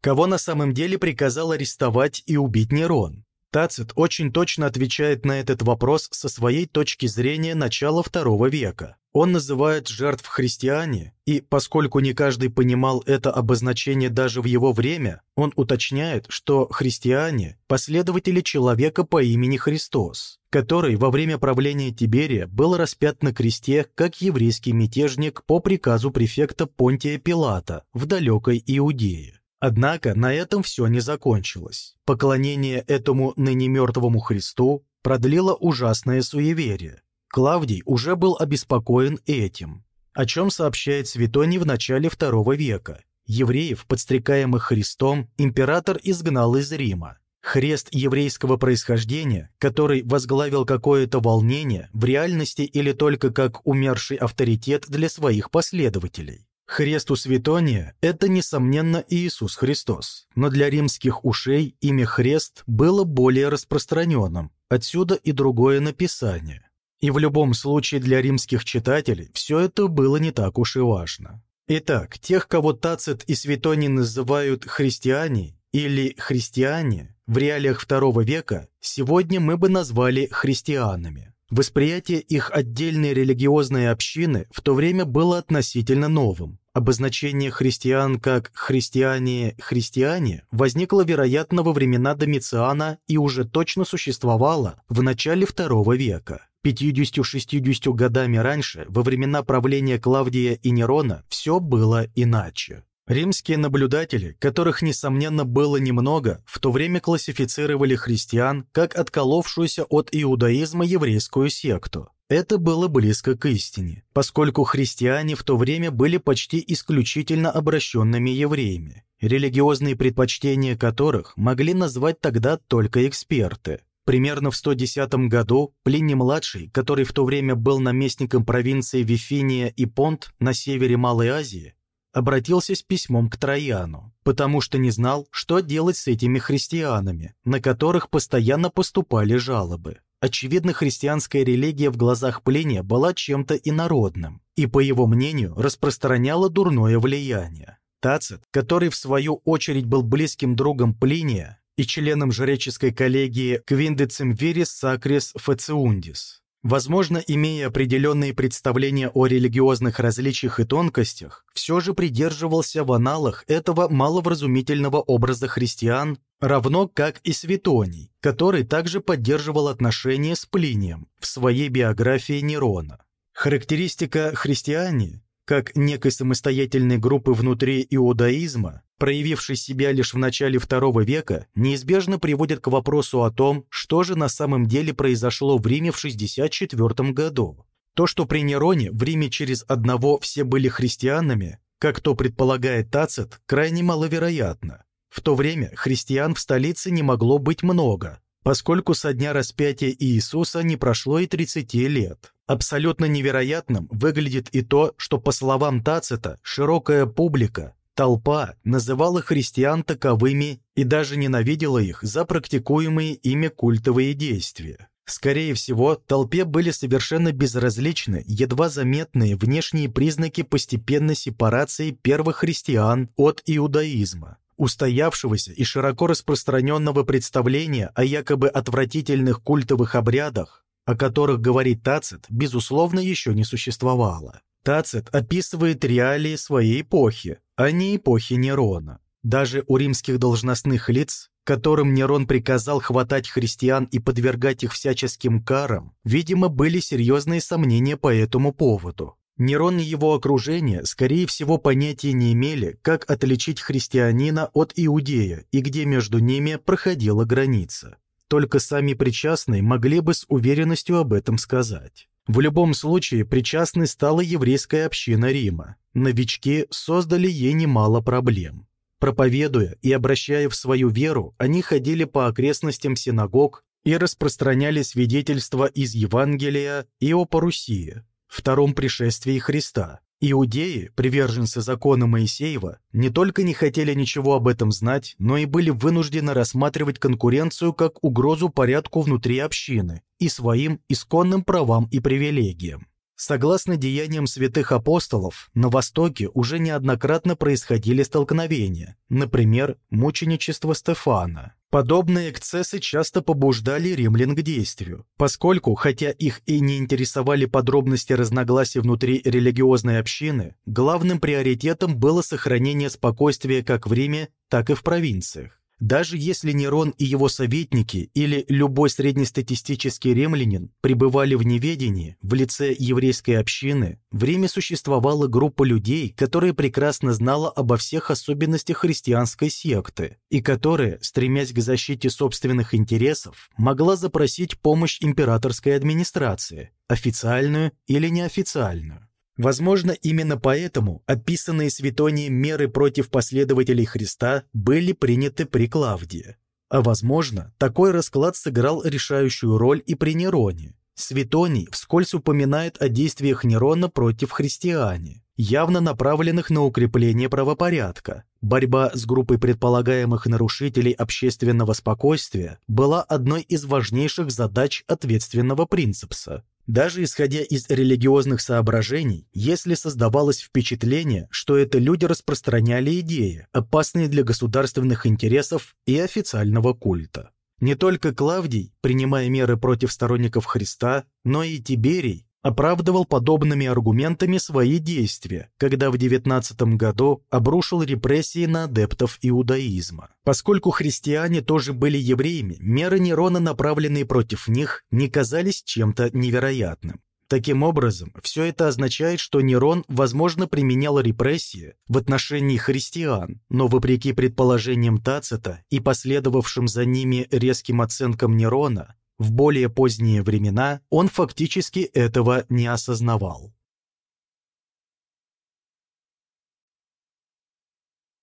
Кого на самом деле приказал арестовать и убить Нерон? Тацит очень точно отвечает на этот вопрос со своей точки зрения начала II века. Он называет жертв христиане, и поскольку не каждый понимал это обозначение даже в его время, он уточняет, что христиане – последователи человека по имени Христос, который во время правления Тиберия был распят на кресте как еврейский мятежник по приказу префекта Понтия Пилата в далекой Иудее. Однако на этом все не закончилось. Поклонение этому ныне мертвому Христу продлило ужасное суеверие. Клавдий уже был обеспокоен этим, о чем сообщает Светоний в начале II века. Евреев, подстрекаемых Христом, император изгнал из Рима. Хрест еврейского происхождения, который возглавил какое-то волнение, в реальности или только как умерший авторитет для своих последователей. Хрест у Светония – это, несомненно, Иисус Христос, но для римских ушей имя Хрест было более распространенным, отсюда и другое написание. И в любом случае для римских читателей все это было не так уж и важно. Итак, тех, кого Тацит и Светоний называют христиане или христиане, в реалиях II века сегодня мы бы назвали христианами. Восприятие их отдельной религиозной общины в то время было относительно новым. Обозначение христиан как «христиане-христиане» возникло, вероятно, во времена Домициана и уже точно существовало в начале II века. 50-60 годами раньше, во времена правления Клавдия и Нерона, все было иначе. Римские наблюдатели, которых, несомненно, было немного, в то время классифицировали христиан как отколовшуюся от иудаизма еврейскую секту. Это было близко к истине, поскольку христиане в то время были почти исключительно обращенными евреями, религиозные предпочтения которых могли назвать тогда только эксперты. Примерно в 110 году Плиний-младший, который в то время был наместником провинции Вифиния и Понт на севере Малой Азии, обратился с письмом к Трояну, потому что не знал, что делать с этими христианами, на которых постоянно поступали жалобы. Очевидно, христианская религия в глазах Плиния была чем-то инородным и, по его мнению, распространяла дурное влияние. Тацит, который в свою очередь был близким другом Плиния и членом жреческой коллегии Квиндецим Вирис Сакрис Фациундис, Возможно, имея определенные представления о религиозных различиях и тонкостях, все же придерживался в аналах этого маловразумительного образа христиан, равно как и Светоний, который также поддерживал отношения с Плинием в своей биографии Нерона. Характеристика христиане как некой самостоятельной группы внутри иудаизма, проявившей себя лишь в начале II века, неизбежно приводит к вопросу о том, что же на самом деле произошло в Риме в 64 году. То, что при Нероне в Риме через одного все были христианами, как то предполагает Тацит, крайне маловероятно. В то время христиан в столице не могло быть много, поскольку со дня распятия Иисуса не прошло и 30 лет. Абсолютно невероятным выглядит и то, что, по словам Тацита, широкая публика, толпа называла христиан таковыми и даже ненавидела их за практикуемые ими культовые действия. Скорее всего, толпе были совершенно безразличны едва заметные внешние признаки постепенной сепарации первых христиан от иудаизма устоявшегося и широко распространенного представления о якобы отвратительных культовых обрядах, о которых говорит Тацит, безусловно, еще не существовало. Тацит описывает реалии своей эпохи, а не эпохи Нерона. Даже у римских должностных лиц, которым Нерон приказал хватать христиан и подвергать их всяческим карам, видимо, были серьезные сомнения по этому поводу. Нерон и его окружение, скорее всего, понятия не имели, как отличить христианина от иудея и где между ними проходила граница. Только сами причастные могли бы с уверенностью об этом сказать. В любом случае, причастной стала еврейская община Рима. Новички создали ей немало проблем. Проповедуя и обращая в свою веру, они ходили по окрестностям синагог и распространяли свидетельства из Евангелия и о парусии, втором пришествии Христа. Иудеи, приверженцы закона Моисеева, не только не хотели ничего об этом знать, но и были вынуждены рассматривать конкуренцию как угрозу порядку внутри общины и своим исконным правам и привилегиям. Согласно деяниям святых апостолов, на Востоке уже неоднократно происходили столкновения, например, мученичество Стефана. Подобные эксцессы часто побуждали римлян к действию, поскольку, хотя их и не интересовали подробности разногласий внутри религиозной общины, главным приоритетом было сохранение спокойствия как в Риме, так и в провинциях. Даже если Нерон и его советники или любой среднестатистический римлянин пребывали в неведении в лице еврейской общины, в Риме существовала группа людей, которая прекрасно знала обо всех особенностях христианской секты и которая, стремясь к защите собственных интересов, могла запросить помощь императорской администрации, официальную или неофициальную. Возможно, именно поэтому описанные Светонием меры против последователей Христа были приняты при Клавдии. А возможно, такой расклад сыграл решающую роль и при Нероне. Светоний вскользь упоминает о действиях Нерона против христиане, явно направленных на укрепление правопорядка. Борьба с группой предполагаемых нарушителей общественного спокойствия была одной из важнейших задач ответственного принципса. Даже исходя из религиозных соображений, если создавалось впечатление, что это люди распространяли идеи, опасные для государственных интересов и официального культа. Не только Клавдий, принимая меры против сторонников Христа, но и Тиберий оправдывал подобными аргументами свои действия, когда в 19 году обрушил репрессии на адептов иудаизма. Поскольку христиане тоже были евреями, меры Нерона, направленные против них, не казались чем-то невероятным. Таким образом, все это означает, что Нерон, возможно, применял репрессии в отношении христиан, но вопреки предположениям Тацита и последовавшим за ними резким оценкам Нерона, в более поздние времена он фактически этого не осознавал.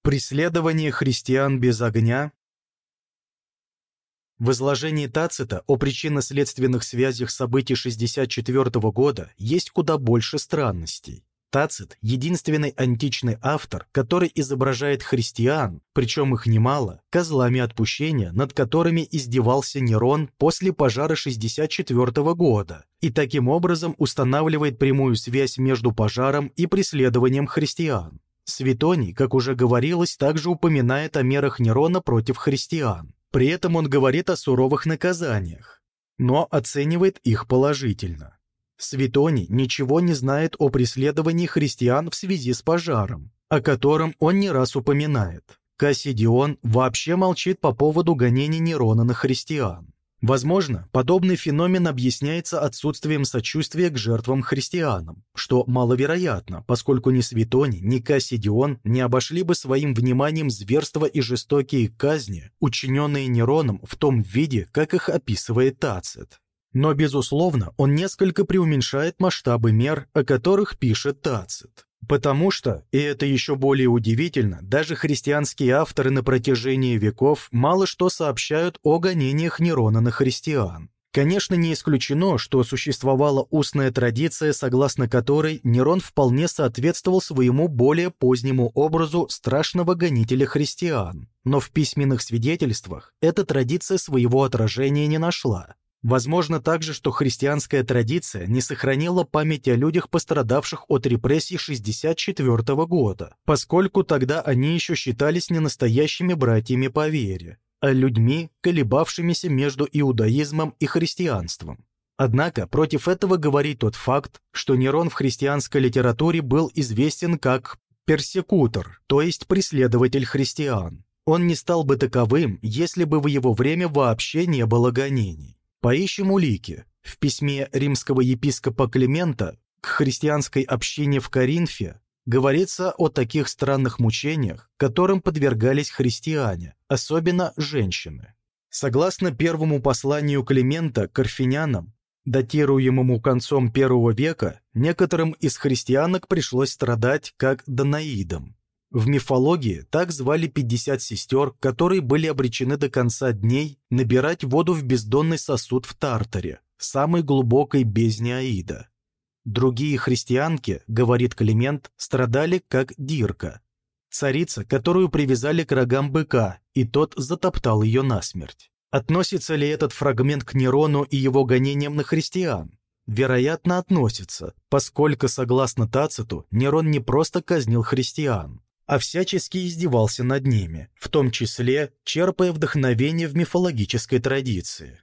Преследование христиан без огня В изложении Тацита о причинно-следственных связях событий 64 года есть куда больше странностей. Тацит – единственный античный автор, который изображает христиан, причем их немало, козлами отпущения, над которыми издевался Нерон после пожара 64 года, и таким образом устанавливает прямую связь между пожаром и преследованием христиан. Светоний, как уже говорилось, также упоминает о мерах Нерона против христиан. При этом он говорит о суровых наказаниях, но оценивает их положительно. Светоний ничего не знает о преследовании христиан в связи с пожаром, о котором он не раз упоминает. Кассидион вообще молчит по поводу гонений Нерона на христиан. Возможно, подобный феномен объясняется отсутствием сочувствия к жертвам христианам, что маловероятно, поскольку ни Светоний, ни Кассидион не обошли бы своим вниманием зверства и жестокие казни, учиненные Нероном в том виде, как их описывает Тацит. Но, безусловно, он несколько преуменьшает масштабы мер, о которых пишет Тацит. Потому что, и это еще более удивительно, даже христианские авторы на протяжении веков мало что сообщают о гонениях Нерона на христиан. Конечно, не исключено, что существовала устная традиция, согласно которой Нерон вполне соответствовал своему более позднему образу страшного гонителя христиан. Но в письменных свидетельствах эта традиция своего отражения не нашла. Возможно также, что христианская традиция не сохранила память о людях, пострадавших от репрессий 64 года, поскольку тогда они еще считались не настоящими братьями по вере, а людьми, колебавшимися между иудаизмом и христианством. Однако против этого говорит тот факт, что Нерон в христианской литературе был известен как персекутор, то есть преследователь христиан. Он не стал бы таковым, если бы в его время вообще не было гонений. Поищем улики. В письме римского епископа Климента к христианской общине в Коринфе, говорится о таких странных мучениях, которым подвергались христиане, особенно женщины. Согласно первому посланию Климента к Карфинянам, датируемому концом первого века, некоторым из христианок пришлось страдать как Данаидам. В мифологии так звали 50 сестер, которые были обречены до конца дней набирать воду в бездонный сосуд в Тартаре, самой глубокой бездне Аида. Другие христианки, говорит Климент, страдали как Дирка, царица, которую привязали к рогам быка, и тот затоптал ее насмерть. Относится ли этот фрагмент к Нерону и его гонениям на христиан? Вероятно, относится, поскольку, согласно Тациту, Нерон не просто казнил христиан, а всячески издевался над ними, в том числе черпая вдохновение в мифологической традиции.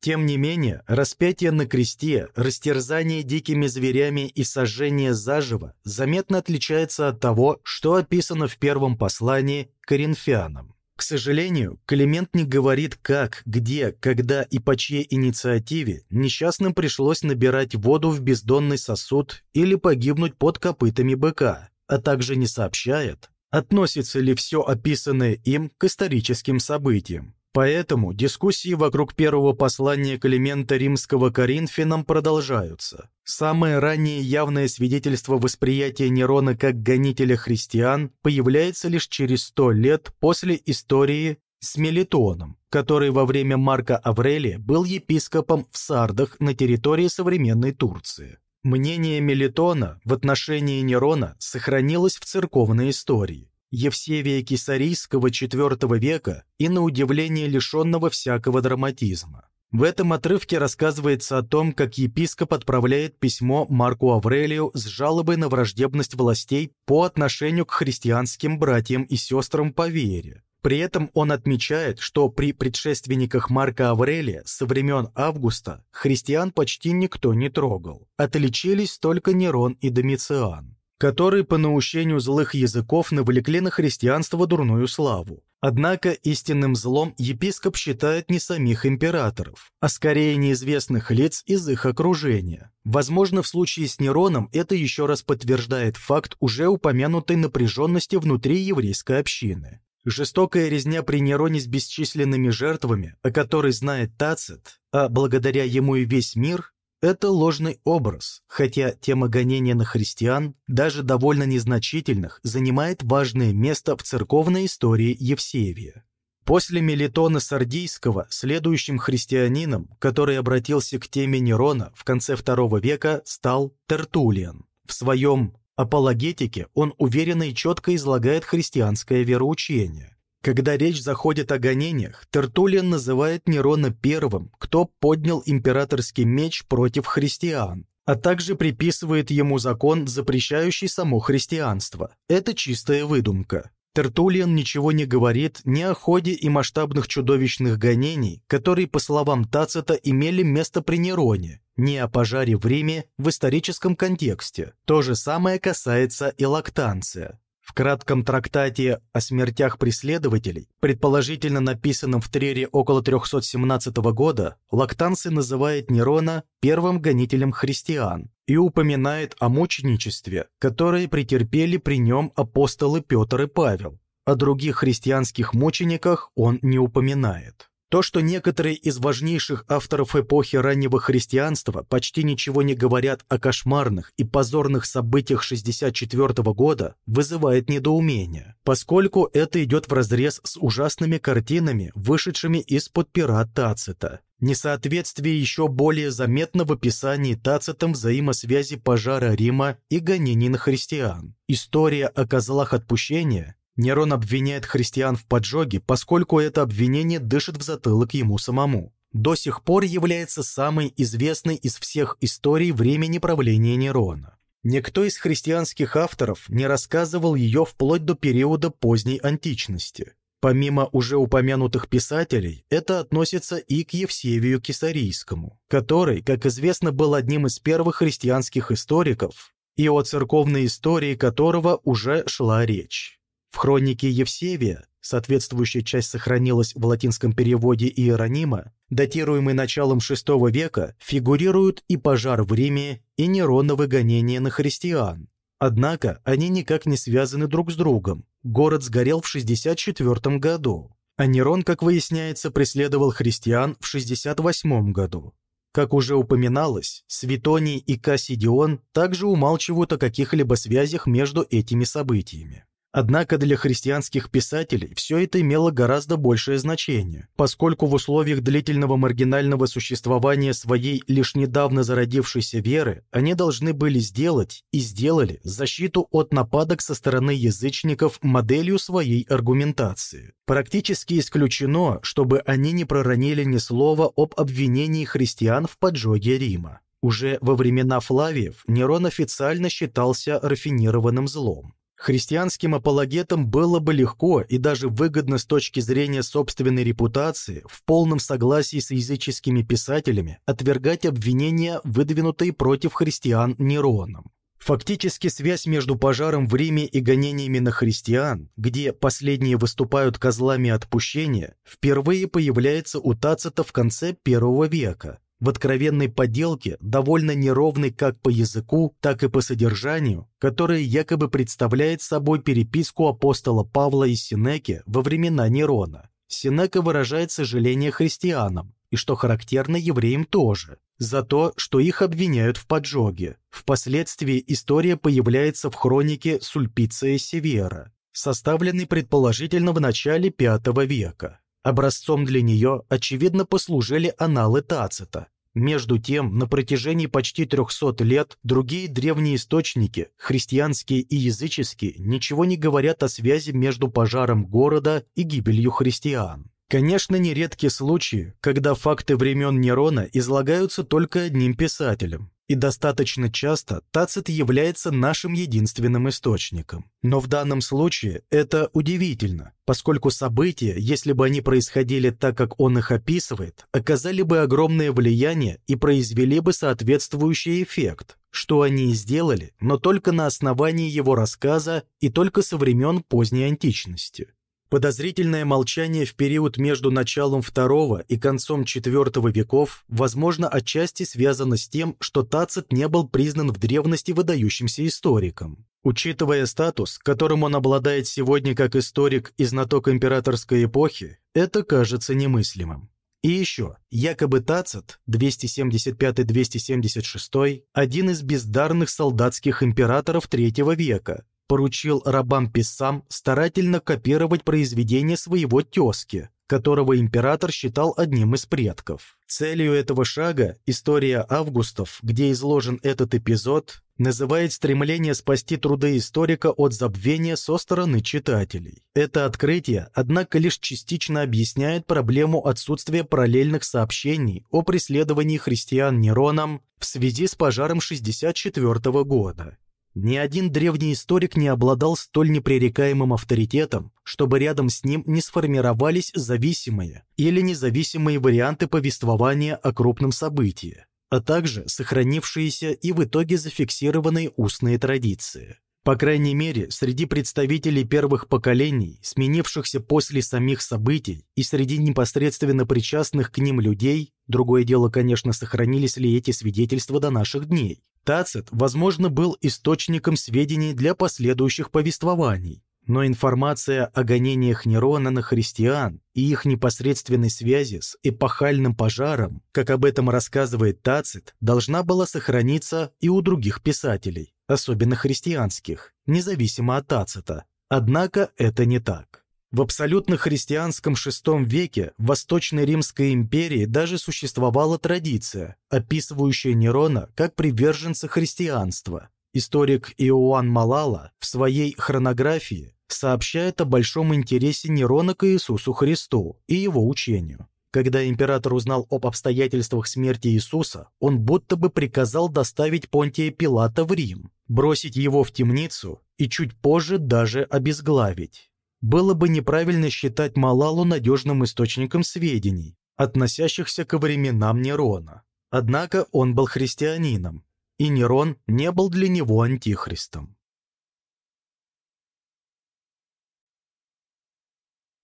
Тем не менее, распятие на кресте, растерзание дикими зверями и сожжение заживо заметно отличается от того, что описано в первом послании коринфянам. К сожалению, Климент не говорит, как, где, когда и по чьей инициативе несчастным пришлось набирать воду в бездонный сосуд или погибнуть под копытами быка, а также не сообщает, относится ли все описанное им к историческим событиям. Поэтому дискуссии вокруг первого послания Климента Римского Коринфянам продолжаются. Самое раннее явное свидетельство восприятия Нерона как гонителя христиан появляется лишь через сто лет после истории с Мелитоном, который во время Марка Аврелия был епископом в Сардах на территории современной Турции. Мнение Мелитона в отношении Нерона сохранилось в церковной истории. Евсевия Кесарийского IV века и, на удивление, лишенного всякого драматизма. В этом отрывке рассказывается о том, как епископ отправляет письмо Марку Аврелию с жалобой на враждебность властей по отношению к христианским братьям и сестрам по вере. При этом он отмечает, что при предшественниках Марка Аврелия со времен Августа христиан почти никто не трогал. Отличились только Нерон и Домициан, которые по наущению злых языков навлекли на христианство дурную славу. Однако истинным злом епископ считает не самих императоров, а скорее неизвестных лиц из их окружения. Возможно, в случае с Нероном это еще раз подтверждает факт уже упомянутой напряженности внутри еврейской общины. Жестокая резня при Нероне с бесчисленными жертвами, о которой знает Тацит, а благодаря ему и весь мир, это ложный образ, хотя тема гонения на христиан, даже довольно незначительных, занимает важное место в церковной истории Евсевия. После Мелитона Сардийского следующим христианином, который обратился к теме Нерона в конце II века, стал Тертулиан. В своем апологетике он уверенно и четко излагает христианское вероучение. Когда речь заходит о гонениях, Тертулиан называет Нерона первым, кто поднял императорский меч против христиан, а также приписывает ему закон, запрещающий само христианство. Это чистая выдумка. Тертулиан ничего не говорит ни о ходе и масштабных чудовищных гонений, которые, по словам Тацита, имели место при Нероне, ни о пожаре в Риме в историческом контексте. То же самое касается и лактанция. В кратком трактате о смертях преследователей, предположительно написанном в Трере около 317 года, Лактанций называет Нерона первым гонителем христиан и упоминает о мученичестве, которое претерпели при нем апостолы Петр и Павел. О других христианских мучениках он не упоминает. То, что некоторые из важнейших авторов эпохи раннего христианства почти ничего не говорят о кошмарных и позорных событиях 64 года, вызывает недоумение, поскольку это идет вразрез с ужасными картинами, вышедшими из-под пера Тацита. Несоответствие еще более заметно в описании Тацитом взаимосвязи пожара Рима и гонений на христиан. История о козлах отпущения Нерон обвиняет христиан в поджоге, поскольку это обвинение дышит в затылок ему самому. До сих пор является самой известной из всех историй времени правления Нерона. Никто из христианских авторов не рассказывал ее вплоть до периода поздней античности. Помимо уже упомянутых писателей, это относится и к Евсевию Кесарийскому, который, как известно, был одним из первых христианских историков и о церковной истории которого уже шла речь. В хронике Евсевия соответствующая часть сохранилась в латинском переводе Иеронима, датируемый началом VI века, фигурируют и пожар в Риме, и Нероновы гонения на христиан. Однако они никак не связаны друг с другом. Город сгорел в 64 году, а Нерон, как выясняется, преследовал христиан в 68 году. Как уже упоминалось, Светоний и Кассидион также умалчивают о каких-либо связях между этими событиями. Однако для христианских писателей все это имело гораздо большее значение, поскольку в условиях длительного маргинального существования своей лишь недавно зародившейся веры они должны были сделать и сделали защиту от нападок со стороны язычников моделью своей аргументации. Практически исключено, чтобы они не проронили ни слова об обвинении христиан в поджоге Рима. Уже во времена Флавиев Нерон официально считался рафинированным злом. Христианским апологетам было бы легко и даже выгодно с точки зрения собственной репутации в полном согласии с языческими писателями отвергать обвинения, выдвинутые против христиан Нероном. Фактически связь между пожаром в Риме и гонениями на христиан, где последние выступают козлами отпущения, впервые появляется у Тацита в конце первого века, в откровенной поделке, довольно неровной как по языку, так и по содержанию, которая якобы представляет собой переписку апостола Павла и Синеки во времена Нерона. Синека выражает сожаление христианам, и, что характерно, евреям тоже, за то, что их обвиняют в поджоге. Впоследствии история появляется в хронике Сульпиция Севера, составленной предположительно в начале V века. Образцом для нее, очевидно, послужили аналы Тацита, между тем, на протяжении почти 300 лет другие древние источники, христианские и языческие, ничего не говорят о связи между пожаром города и гибелью христиан. Конечно, нередки случаи, когда факты времен Нерона излагаются только одним писателем, и достаточно часто Тацит является нашим единственным источником. Но в данном случае это удивительно, поскольку события, если бы они происходили так, как он их описывает, оказали бы огромное влияние и произвели бы соответствующий эффект, что они и сделали, но только на основании его рассказа и только со времен поздней античности. Подозрительное молчание в период между началом II и концом IV веков, возможно, отчасти связано с тем, что Тацит не был признан в древности выдающимся историком. Учитывая статус, которым он обладает сегодня как историк и знаток императорской эпохи, это кажется немыслимым. И еще, якобы Тацит, 275-276, один из бездарных солдатских императоров III века, поручил рабам-писцам старательно копировать произведения своего тезки, которого император считал одним из предков. Целью этого шага история Августов, где изложен этот эпизод, называет стремление спасти труды историка от забвения со стороны читателей. Это открытие, однако, лишь частично объясняет проблему отсутствия параллельных сообщений о преследовании христиан Нероном в связи с пожаром 64 года. Ни один древний историк не обладал столь непререкаемым авторитетом, чтобы рядом с ним не сформировались зависимые или независимые варианты повествования о крупном событии, а также сохранившиеся и в итоге зафиксированные устные традиции. По крайней мере, среди представителей первых поколений, сменившихся после самих событий, и среди непосредственно причастных к ним людей, другое дело, конечно, сохранились ли эти свидетельства до наших дней, Тацит, возможно, был источником сведений для последующих повествований, но информация о гонениях Нерона на христиан и их непосредственной связи с эпохальным пожаром, как об этом рассказывает Тацит, должна была сохраниться и у других писателей, особенно христианских, независимо от Тацита. Однако это не так. В абсолютно христианском VI веке в Восточной Римской империи даже существовала традиция, описывающая Нерона как приверженца христианства. Историк Иоанн Малала в своей хронографии сообщает о большом интересе Нерона к Иисусу Христу и его учению. Когда император узнал об обстоятельствах смерти Иисуса, он будто бы приказал доставить Понтия Пилата в Рим, бросить его в темницу и чуть позже даже обезглавить. Было бы неправильно считать Малалу надежным источником сведений, относящихся к временам Нерона. Однако он был христианином, и Нерон не был для него антихристом.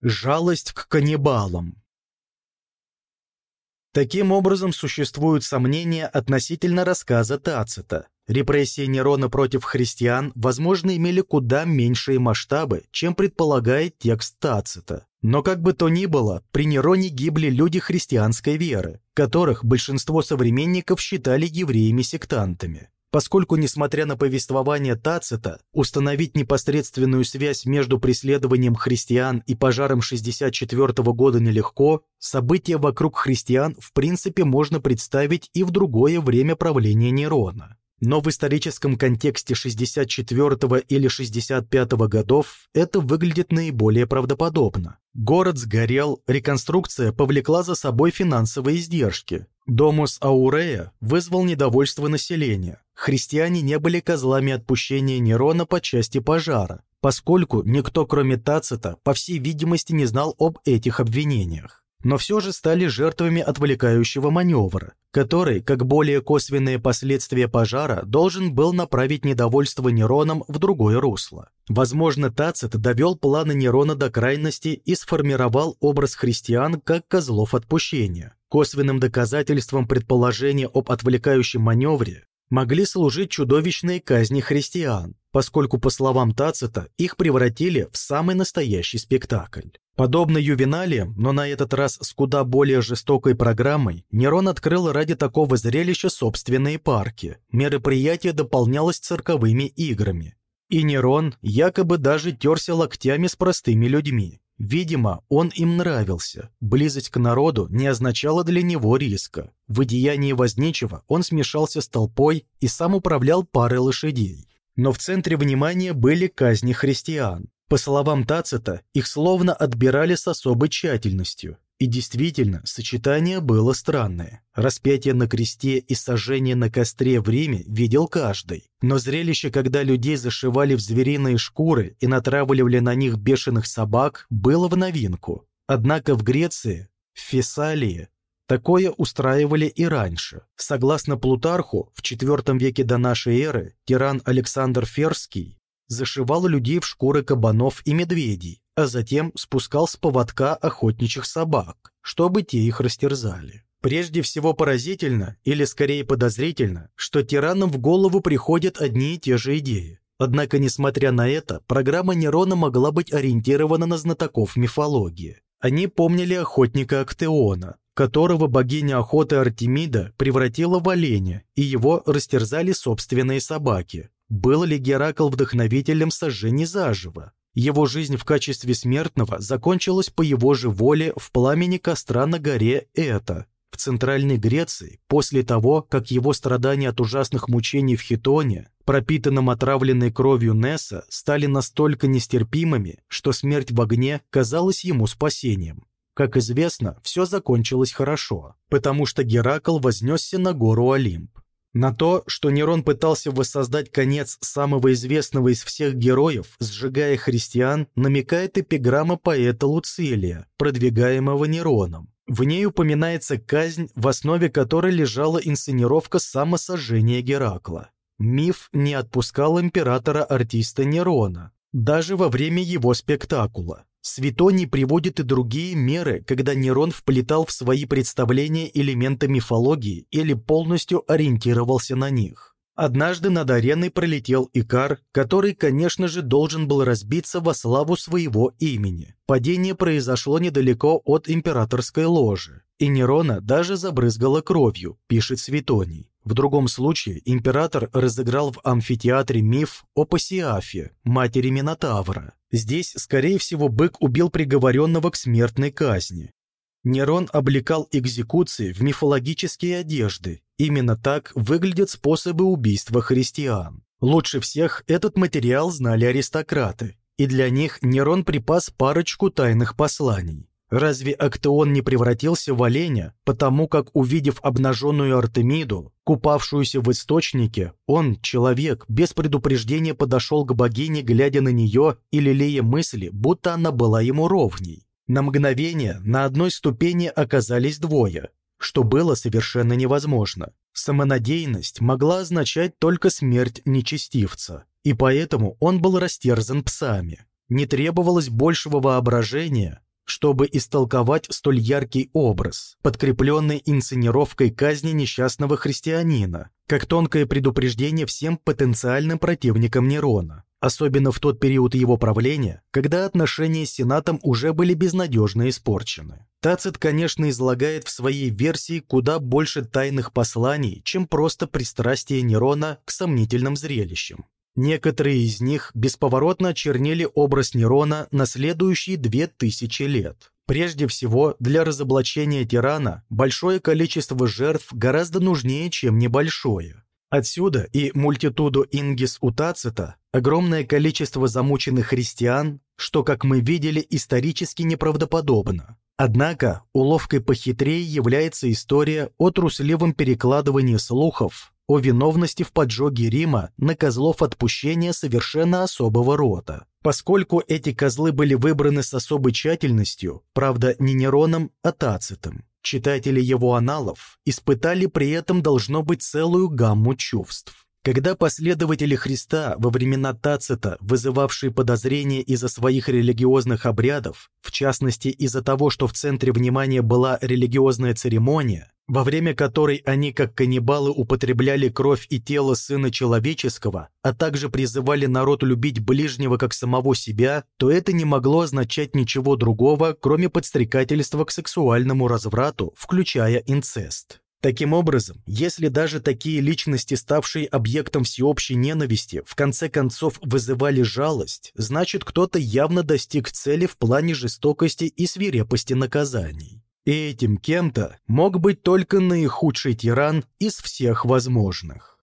Жалость к каннибалам. Таким образом, существуют сомнения относительно рассказа Тацита. Репрессии Нерона против христиан, возможно, имели куда меньшие масштабы, чем предполагает текст Тацита. Но как бы то ни было, при Нероне гибли люди христианской веры, которых большинство современников считали евреями-сектантами поскольку, несмотря на повествование Тацита, установить непосредственную связь между преследованием христиан и пожаром 64 года нелегко, события вокруг христиан в принципе можно представить и в другое время правления Нерона. Но в историческом контексте 64 или 65 годов это выглядит наиболее правдоподобно. Город сгорел, реконструкция повлекла за собой финансовые издержки. Домус Аурея вызвал недовольство населения. Христиане не были козлами отпущения Нерона по части пожара, поскольку никто, кроме Тацита, по всей видимости, не знал об этих обвинениях но все же стали жертвами отвлекающего маневра, который, как более косвенные последствия пожара, должен был направить недовольство Нероном в другое русло. Возможно, Тацит довел планы Нерона до крайности и сформировал образ христиан как козлов отпущения. Косвенным доказательством предположения об отвлекающем маневре могли служить чудовищные казни христиан, поскольку, по словам Тацита, их превратили в самый настоящий спектакль. Подобно Ювенале, но на этот раз с куда более жестокой программой, Нерон открыл ради такого зрелища собственные парки. Мероприятие дополнялось цирковыми играми. И Нерон якобы даже терся локтями с простыми людьми. Видимо, он им нравился. Близость к народу не означала для него риска. В одеянии возничего он смешался с толпой и сам управлял парой лошадей. Но в центре внимания были казни христиан. По словам Тацита, их словно отбирали с особой тщательностью. И действительно, сочетание было странное. Распятие на кресте и сожжение на костре в Риме видел каждый. Но зрелище, когда людей зашивали в звериные шкуры и натравливали на них бешеных собак, было в новинку. Однако в Греции, в Фессалии, такое устраивали и раньше. Согласно Плутарху, в IV веке до нашей эры тиран Александр Ферский зашивал людей в шкуры кабанов и медведей, а затем спускал с поводка охотничьих собак, чтобы те их растерзали. Прежде всего поразительно, или скорее подозрительно, что тиранам в голову приходят одни и те же идеи. Однако, несмотря на это, программа Нерона могла быть ориентирована на знатоков мифологии. Они помнили охотника Актеона, которого богиня охоты Артемида превратила в оленя, и его растерзали собственные собаки. Был ли Геракл вдохновителем сожжений заживо? Его жизнь в качестве смертного закончилась по его же воле в пламени костра на горе Эта, в Центральной Греции, после того, как его страдания от ужасных мучений в Хитоне, пропитанном отравленной кровью Несса, стали настолько нестерпимыми, что смерть в огне казалась ему спасением. Как известно, все закончилось хорошо, потому что Геракл вознесся на гору Олимп. На то, что Нерон пытался воссоздать конец самого известного из всех героев, сжигая христиан, намекает эпиграмма поэта Луцилия, продвигаемого Нероном. В ней упоминается казнь, в основе которой лежала инсценировка самосожжения Геракла. Миф не отпускал императора-артиста Нерона, даже во время его спектакула. Светоний приводит и другие меры, когда Нерон вплетал в свои представления элементы мифологии или полностью ориентировался на них. Однажды над ареной пролетел Икар, который, конечно же, должен был разбиться во славу своего имени. Падение произошло недалеко от императорской ложи, и Нерона даже забрызгало кровью, пишет Светоний. В другом случае император разыграл в амфитеатре миф о Пассиафе, матери Минотавра. Здесь, скорее всего, бык убил приговоренного к смертной казни. Нерон облекал экзекуции в мифологические одежды. Именно так выглядят способы убийства христиан. Лучше всех этот материал знали аристократы, и для них Нерон припас парочку тайных посланий. Разве Актеон не превратился в оленя, потому как, увидев обнаженную Артемиду, купавшуюся в источнике, он, человек, без предупреждения подошел к богине, глядя на нее и лелея мысли, будто она была ему ровней. На мгновение на одной ступени оказались двое, что было совершенно невозможно. Самонадеянность могла означать только смерть нечестивца, и поэтому он был растерзан псами. Не требовалось большего воображения, чтобы истолковать столь яркий образ, подкрепленный инсценировкой казни несчастного христианина, как тонкое предупреждение всем потенциальным противникам Нерона, особенно в тот период его правления, когда отношения с Сенатом уже были безнадежно испорчены. Тацит, конечно, излагает в своей версии куда больше тайных посланий, чем просто пристрастие Нерона к сомнительным зрелищам. Некоторые из них бесповоротно очернили образ Нерона на следующие две тысячи лет. Прежде всего, для разоблачения тирана большое количество жертв гораздо нужнее, чем небольшое. Отсюда и мультитуду ингис утацита огромное количество замученных христиан, что, как мы видели, исторически неправдоподобно. Однако уловкой похитрее является история о трусливом перекладывании слухов о виновности в поджоге Рима на козлов отпущения совершенно особого рода. Поскольку эти козлы были выбраны с особой тщательностью, правда не Нероном, а Тацитом, читатели его аналов испытали при этом должно быть целую гамму чувств. Когда последователи Христа во времена Тацита, вызывавшие подозрения из-за своих религиозных обрядов, в частности из-за того, что в центре внимания была религиозная церемония, во время которой они, как каннибалы, употребляли кровь и тело Сына Человеческого, а также призывали народ любить ближнего как самого себя, то это не могло означать ничего другого, кроме подстрекательства к сексуальному разврату, включая инцест. Таким образом, если даже такие личности, ставшие объектом всеобщей ненависти, в конце концов вызывали жалость, значит кто-то явно достиг цели в плане жестокости и свирепости наказаний. И этим кем-то мог быть только наихудший тиран из всех возможных.